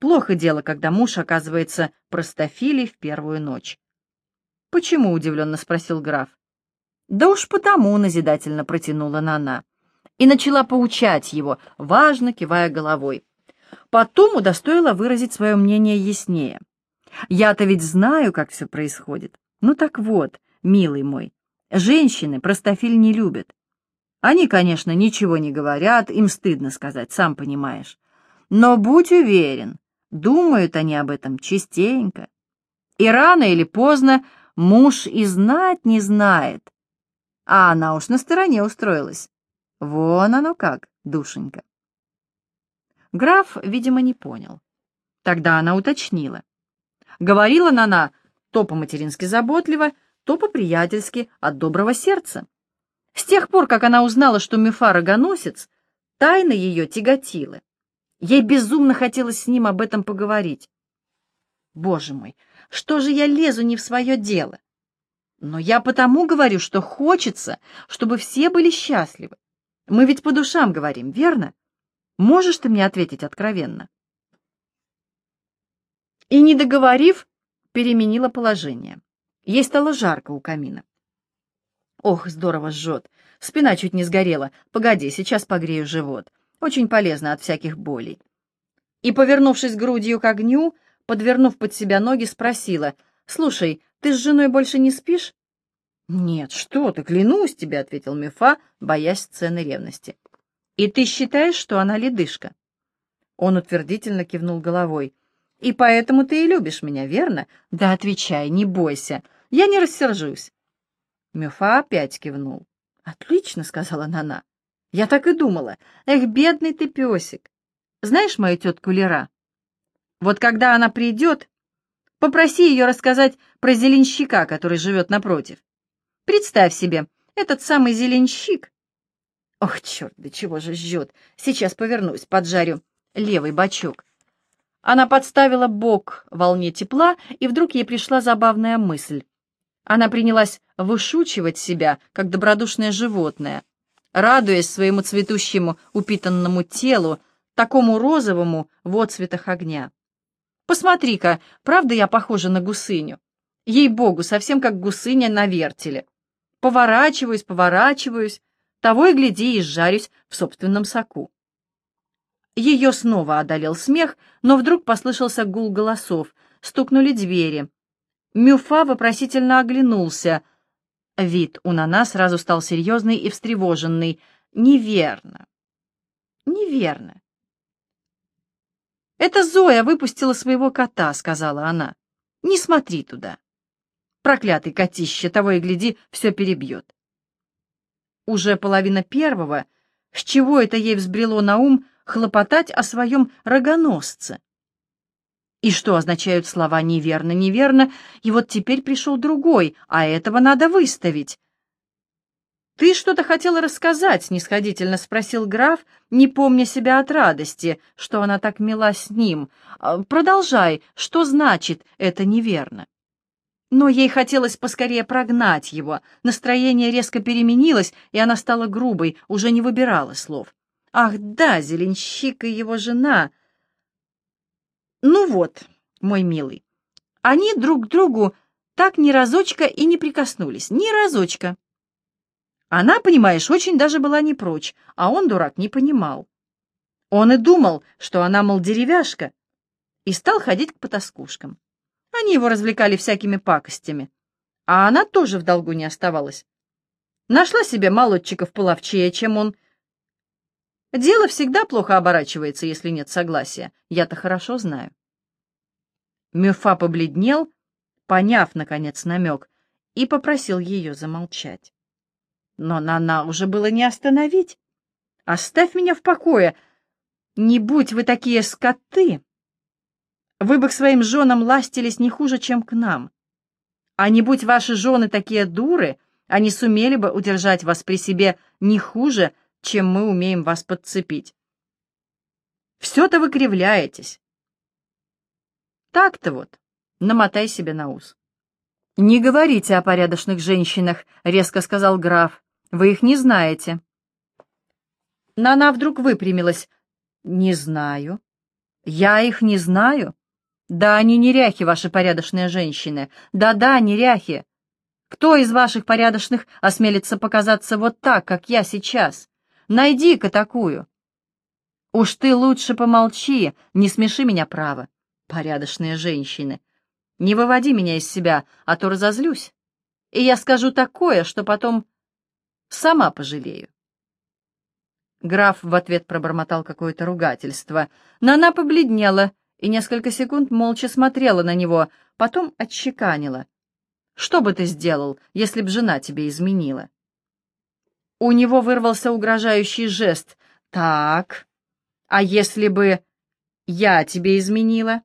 плохо дело, когда муж оказывается простофилей в первую ночь». «Почему?» — удивленно спросил граф. «Да уж потому», — назидательно протянула Нана, и начала поучать его, важно кивая головой. Потом удостоила выразить свое мнение яснее. «Я-то ведь знаю, как все происходит. Ну так вот, милый мой, женщины простофиль не любят. Они, конечно, ничего не говорят, им стыдно сказать, сам понимаешь. Но будь уверен, думают они об этом частенько. И рано или поздно муж и знать не знает. А она уж на стороне устроилась. Вон оно как, душенька. Граф, видимо, не понял. Тогда она уточнила. Говорила Нана то по-матерински заботливо, то по-приятельски от доброго сердца. С тех пор, как она узнала, что Мефа рогоносец, тайна ее тяготила. Ей безумно хотелось с ним об этом поговорить. Боже мой, что же я лезу не в свое дело? Но я потому говорю, что хочется, чтобы все были счастливы. Мы ведь по душам говорим, верно? Можешь ты мне ответить откровенно?» И, не договорив, переменила положение. Ей стало жарко у камина. «Ох, здорово жжет! Спина чуть не сгорела. Погоди, сейчас погрею живот. Очень полезно от всяких болей». И, повернувшись грудью к огню, подвернув под себя ноги, спросила, «Слушай, ты с женой больше не спишь?» «Нет, что ты, клянусь тебе», — ответил Мефа, боясь сцены ревности. «И ты считаешь, что она ледышка?» Он утвердительно кивнул головой. «И поэтому ты и любишь меня, верно?» «Да отвечай, не бойся, я не рассержусь». Мюфа опять кивнул. «Отлично», — сказала Нана. «Я так и думала. Эх, бедный ты песик. Знаешь мою тетку Лера? Вот когда она придет, попроси ее рассказать про зеленщика, который живет напротив. Представь себе, этот самый зеленщик Ох, черт, да чего же жжет. Сейчас повернусь, поджарю левый бочок. Она подставила бок волне тепла, и вдруг ей пришла забавная мысль. Она принялась вышучивать себя, как добродушное животное, радуясь своему цветущему упитанному телу, такому розовому в отцветах огня. «Посмотри-ка, правда я похожа на гусыню? Ей-богу, совсем как гусыня на вертеле. Поворачиваюсь, поворачиваюсь, того и гляди, и сжарюсь в собственном соку. Ее снова одолел смех, но вдруг послышался гул голосов, стукнули двери. Мюфа вопросительно оглянулся. Вид у Нана сразу стал серьезный и встревоженный. «Неверно. Неверно. «Это Зоя выпустила своего кота», — сказала она. «Не смотри туда. Проклятый котище, того и гляди, все перебьет». Уже половина первого, с чего это ей взбрело на ум хлопотать о своем рогоносце? И что означают слова «неверно, неверно», и вот теперь пришел другой, а этого надо выставить. «Ты что-то хотела рассказать?» — снисходительно спросил граф, не помня себя от радости, что она так мила с ним. «А, «Продолжай, что значит это неверно?» Но ей хотелось поскорее прогнать его. Настроение резко переменилось, и она стала грубой, уже не выбирала слов. Ах да, Зеленщик и его жена. Ну вот, мой милый, они друг к другу так ни разочка и не прикоснулись, ни разочка. Она, понимаешь, очень даже была не прочь, а он, дурак, не понимал. Он и думал, что она, мол, деревяшка, и стал ходить к потаскушкам. Они его развлекали всякими пакостями, а она тоже в долгу не оставалась. Нашла себе молодчиков половчее, чем он. Дело всегда плохо оборачивается, если нет согласия, я-то хорошо знаю. Мюфа побледнел, поняв, наконец, намек, и попросил ее замолчать. Но Нана уже было не остановить. «Оставь меня в покое! Не будь вы такие скоты! Вы бы к своим женам ластились не хуже, чем к нам. А не будь ваши жены такие дуры, они сумели бы удержать вас при себе не хуже, чем мы умеем вас подцепить. Все-то вы кривляетесь. Так-то вот, намотай себе на ус. «Не говорите о порядочных женщинах», — резко сказал граф. «Вы их не знаете». Нана вдруг выпрямилась. «Не знаю. Я их не знаю. Да, они неряхи, ваши порядочные женщины. Да-да, неряхи. Кто из ваших порядочных осмелится показаться вот так, как я сейчас? Найди-ка такую. Уж ты лучше помолчи, не смеши меня, право. Порядочные женщины. Не выводи меня из себя, а то разозлюсь. И я скажу такое, что потом сама пожалею. Граф в ответ пробормотал какое-то ругательство, но она побледнела и несколько секунд молча смотрела на него, потом отчеканила. Что бы ты сделал, если б жена тебе изменила? У него вырвался угрожающий жест. Так, а если бы я тебе изменила?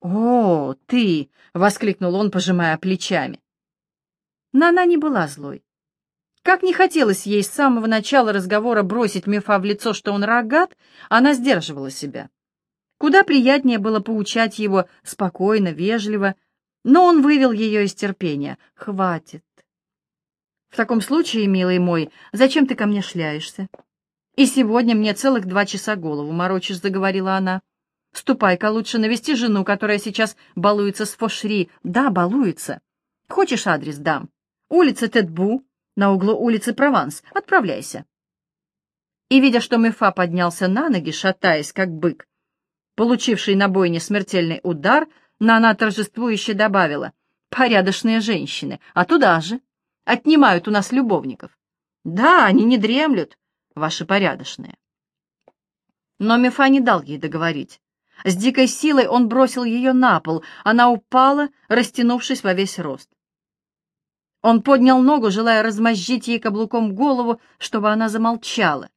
О, ты! — воскликнул он, пожимая плечами. Но она не была злой. Как не хотелось ей с самого начала разговора бросить Мефа в лицо, что он рогат, она сдерживала себя. Куда приятнее было поучать его спокойно, вежливо, но он вывел ее из терпения. «Хватит». «В таком случае, милый мой, зачем ты ко мне шляешься?» «И сегодня мне целых два часа голову морочишь», — заговорила она. «Ступай-ка лучше навести жену, которая сейчас балуется с Фошри. Да, балуется. Хочешь адрес дам? Улица Тетбу, на углу улицы Прованс. Отправляйся». И, видя, что Мефа поднялся на ноги, шатаясь, как бык, получивший на бойне смертельный удар, — но она торжествующе добавила, «Порядочные женщины, а туда же. Отнимают у нас любовников. Да, они не дремлют, ваши порядочные». Но Мефа не дал ей договорить. С дикой силой он бросил ее на пол. Она упала, растянувшись во весь рост. Он поднял ногу, желая размозжить ей каблуком голову, чтобы она замолчала.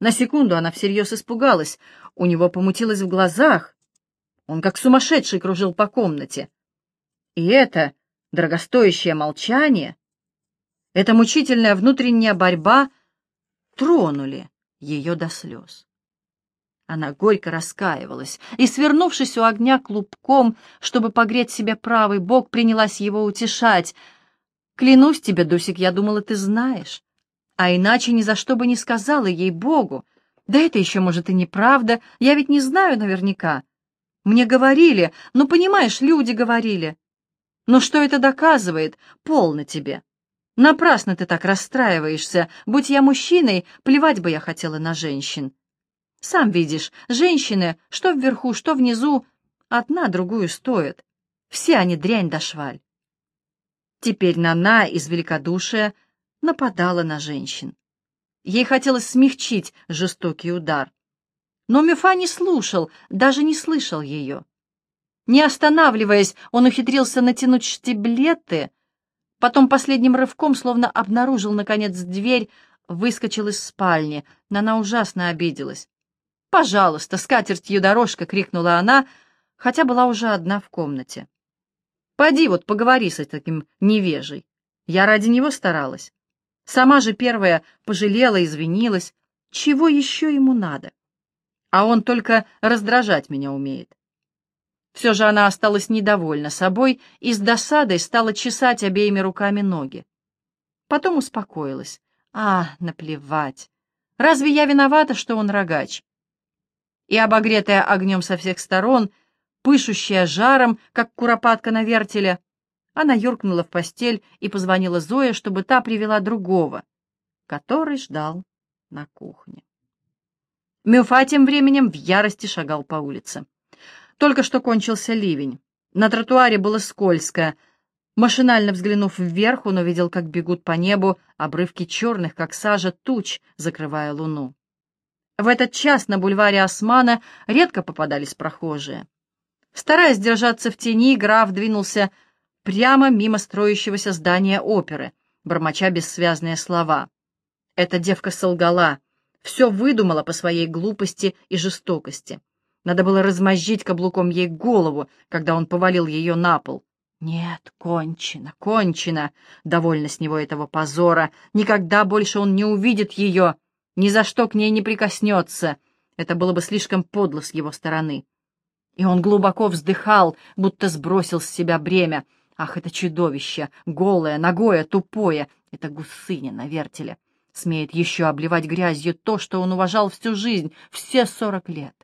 На секунду она всерьез испугалась. У него помутилось в глазах. Он как сумасшедший кружил по комнате. И это дорогостоящее молчание, эта мучительная внутренняя борьба тронули ее до слез. Она горько раскаивалась и, свернувшись у огня клубком, чтобы погреть себе правый бок, принялась его утешать. «Клянусь тебе, Дусик, я думала, ты знаешь. А иначе ни за что бы не сказала ей Богу. Да это еще, может, и неправда, я ведь не знаю наверняка. Мне говорили, ну, понимаешь, люди говорили. Но что это доказывает? Полно тебе. Напрасно ты так расстраиваешься. Будь я мужчиной, плевать бы я хотела на женщин. Сам видишь, женщины, что вверху, что внизу, одна другую стоят. Все они дрянь да шваль. Теперь Нана из великодушия нападала на женщин. Ей хотелось смягчить жестокий удар. Но Мюфа не слушал, даже не слышал ее. Не останавливаясь, он ухитрился натянуть штиблеты, потом последним рывком, словно обнаружил, наконец, дверь, выскочил из спальни. Но она ужасно обиделась. «Пожалуйста, скатертью дорожка!» — крикнула она, хотя была уже одна в комнате. «Поди вот поговори с таким невежей. Я ради него старалась. Сама же первая пожалела, извинилась. Чего еще ему надо?» а он только раздражать меня умеет. Все же она осталась недовольна собой и с досадой стала чесать обеими руками ноги. Потом успокоилась. А, наплевать. Разве я виновата, что он рогач? И обогретая огнем со всех сторон, пышущая жаром, как куропатка на вертеле, она юркнула в постель и позвонила Зое, чтобы та привела другого, который ждал на кухне. Мюфа тем временем в ярости шагал по улице. Только что кончился ливень. На тротуаре было скользко. Машинально взглянув вверх, он увидел, как бегут по небу обрывки черных, как сажа, туч, закрывая луну. В этот час на бульваре Османа редко попадались прохожие. Стараясь держаться в тени, граф двинулся прямо мимо строящегося здания оперы, бормоча бессвязные слова. Эта девка солгала, все выдумала по своей глупости и жестокости. Надо было размозжить каблуком ей голову, когда он повалил ее на пол. Нет, кончено, кончено. Довольно с него этого позора. Никогда больше он не увидит ее, ни за что к ней не прикоснется. Это было бы слишком подло с его стороны. И он глубоко вздыхал, будто сбросил с себя бремя. Ах, это чудовище, голое, ногое, тупое. Это гусыня на вертеле. Смеет еще обливать грязью то, что он уважал всю жизнь, все сорок лет.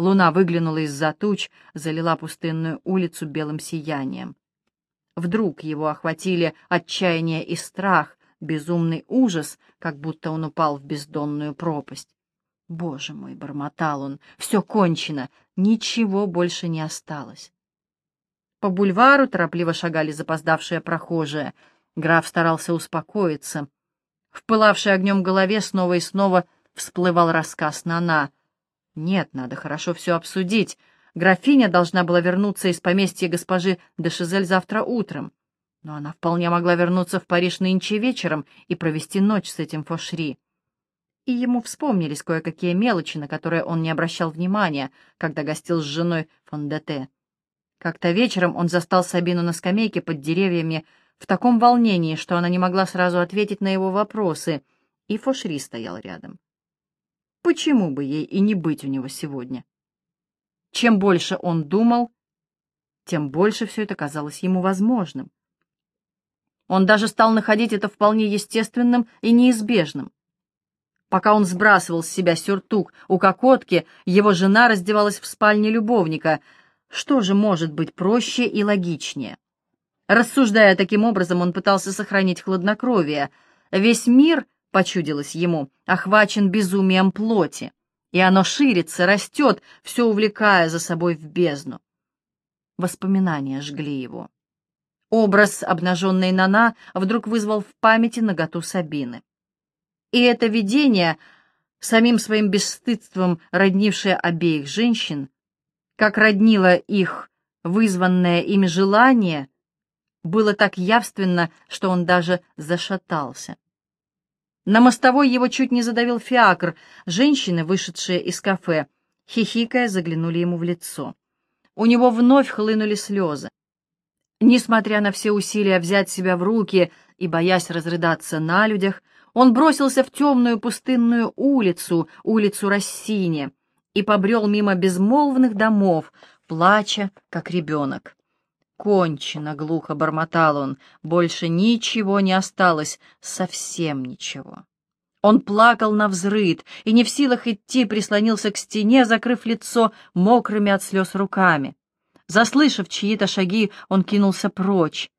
Луна выглянула из-за туч, залила пустынную улицу белым сиянием. Вдруг его охватили отчаяние и страх, безумный ужас, как будто он упал в бездонную пропасть. «Боже мой!» — бормотал он. «Все кончено! Ничего больше не осталось!» По бульвару торопливо шагали запоздавшие прохожие. Граф старался успокоиться. В пылавшей огнем голове снова и снова всплывал рассказ Нана — нет, надо хорошо все обсудить. Графиня должна была вернуться из поместья госпожи де Шизель завтра утром. Но она вполне могла вернуться в Париж нынче вечером и провести ночь с этим Фошри. И ему вспомнились кое-какие мелочи, на которые он не обращал внимания, когда гостил с женой Фондете. Как-то вечером он застал Сабину на скамейке под деревьями в таком волнении, что она не могла сразу ответить на его вопросы, и Фошри стоял рядом. Почему бы ей и не быть у него сегодня? Чем больше он думал, тем больше все это казалось ему возможным. Он даже стал находить это вполне естественным и неизбежным. Пока он сбрасывал с себя сюртук у кокотки, его жена раздевалась в спальне любовника. Что же может быть проще и логичнее? Рассуждая таким образом, он пытался сохранить хладнокровие. Весь мир — почудилось ему, охвачен безумием плоти, и оно ширится, растет, все увлекая за собой в бездну. Воспоминания жгли его. Образ обнаженной Нана вдруг вызвал в памяти наготу Сабины. И это видение, самим своим бесстыдством роднившее обеих женщин, как роднило их вызванное ими желание, было так явственно, что он даже зашатался. На мостовой его чуть не задавил фиакр. Женщины, вышедшие из кафе, хихикая, заглянули ему в лицо. У него вновь хлынули слезы. Несмотря на все усилия взять себя в руки и боясь разрыдаться на людях, он бросился в темную пустынную улицу, улицу Рассини, и побрел мимо безмолвных домов, плача, как ребенок. Кончено, глухо бормотал он, больше ничего не осталось, совсем ничего. Он плакал на взрыд и не в силах идти, прислонился к стене, закрыв лицо мокрыми от слез руками. Заслышав чьи-то шаги, он кинулся прочь.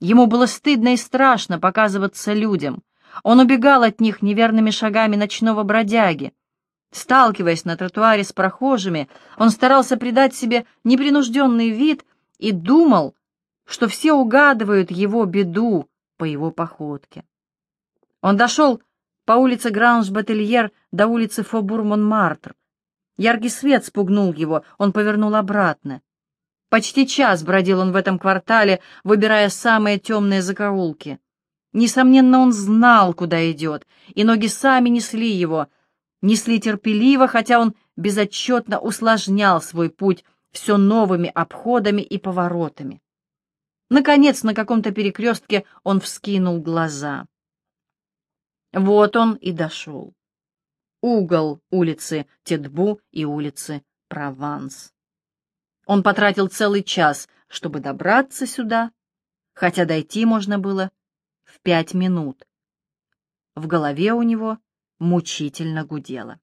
Ему было стыдно и страшно показываться людям. Он убегал от них неверными шагами ночного бродяги. Сталкиваясь на тротуаре с прохожими, он старался придать себе непринужденный вид — и думал, что все угадывают его беду по его походке. Он дошел по улице Гранж-Бательер до улицы Фобур-Монмартр. Яркий свет спугнул его, он повернул обратно. Почти час бродил он в этом квартале, выбирая самые темные закоулки. Несомненно, он знал, куда идет, и ноги сами несли его, несли терпеливо, хотя он безотчетно усложнял свой путь все новыми обходами и поворотами. Наконец, на каком-то перекрестке он вскинул глаза. Вот он и дошел. Угол улицы Тедбу и улицы Прованс. Он потратил целый час, чтобы добраться сюда, хотя дойти можно было в пять минут. В голове у него мучительно гудела.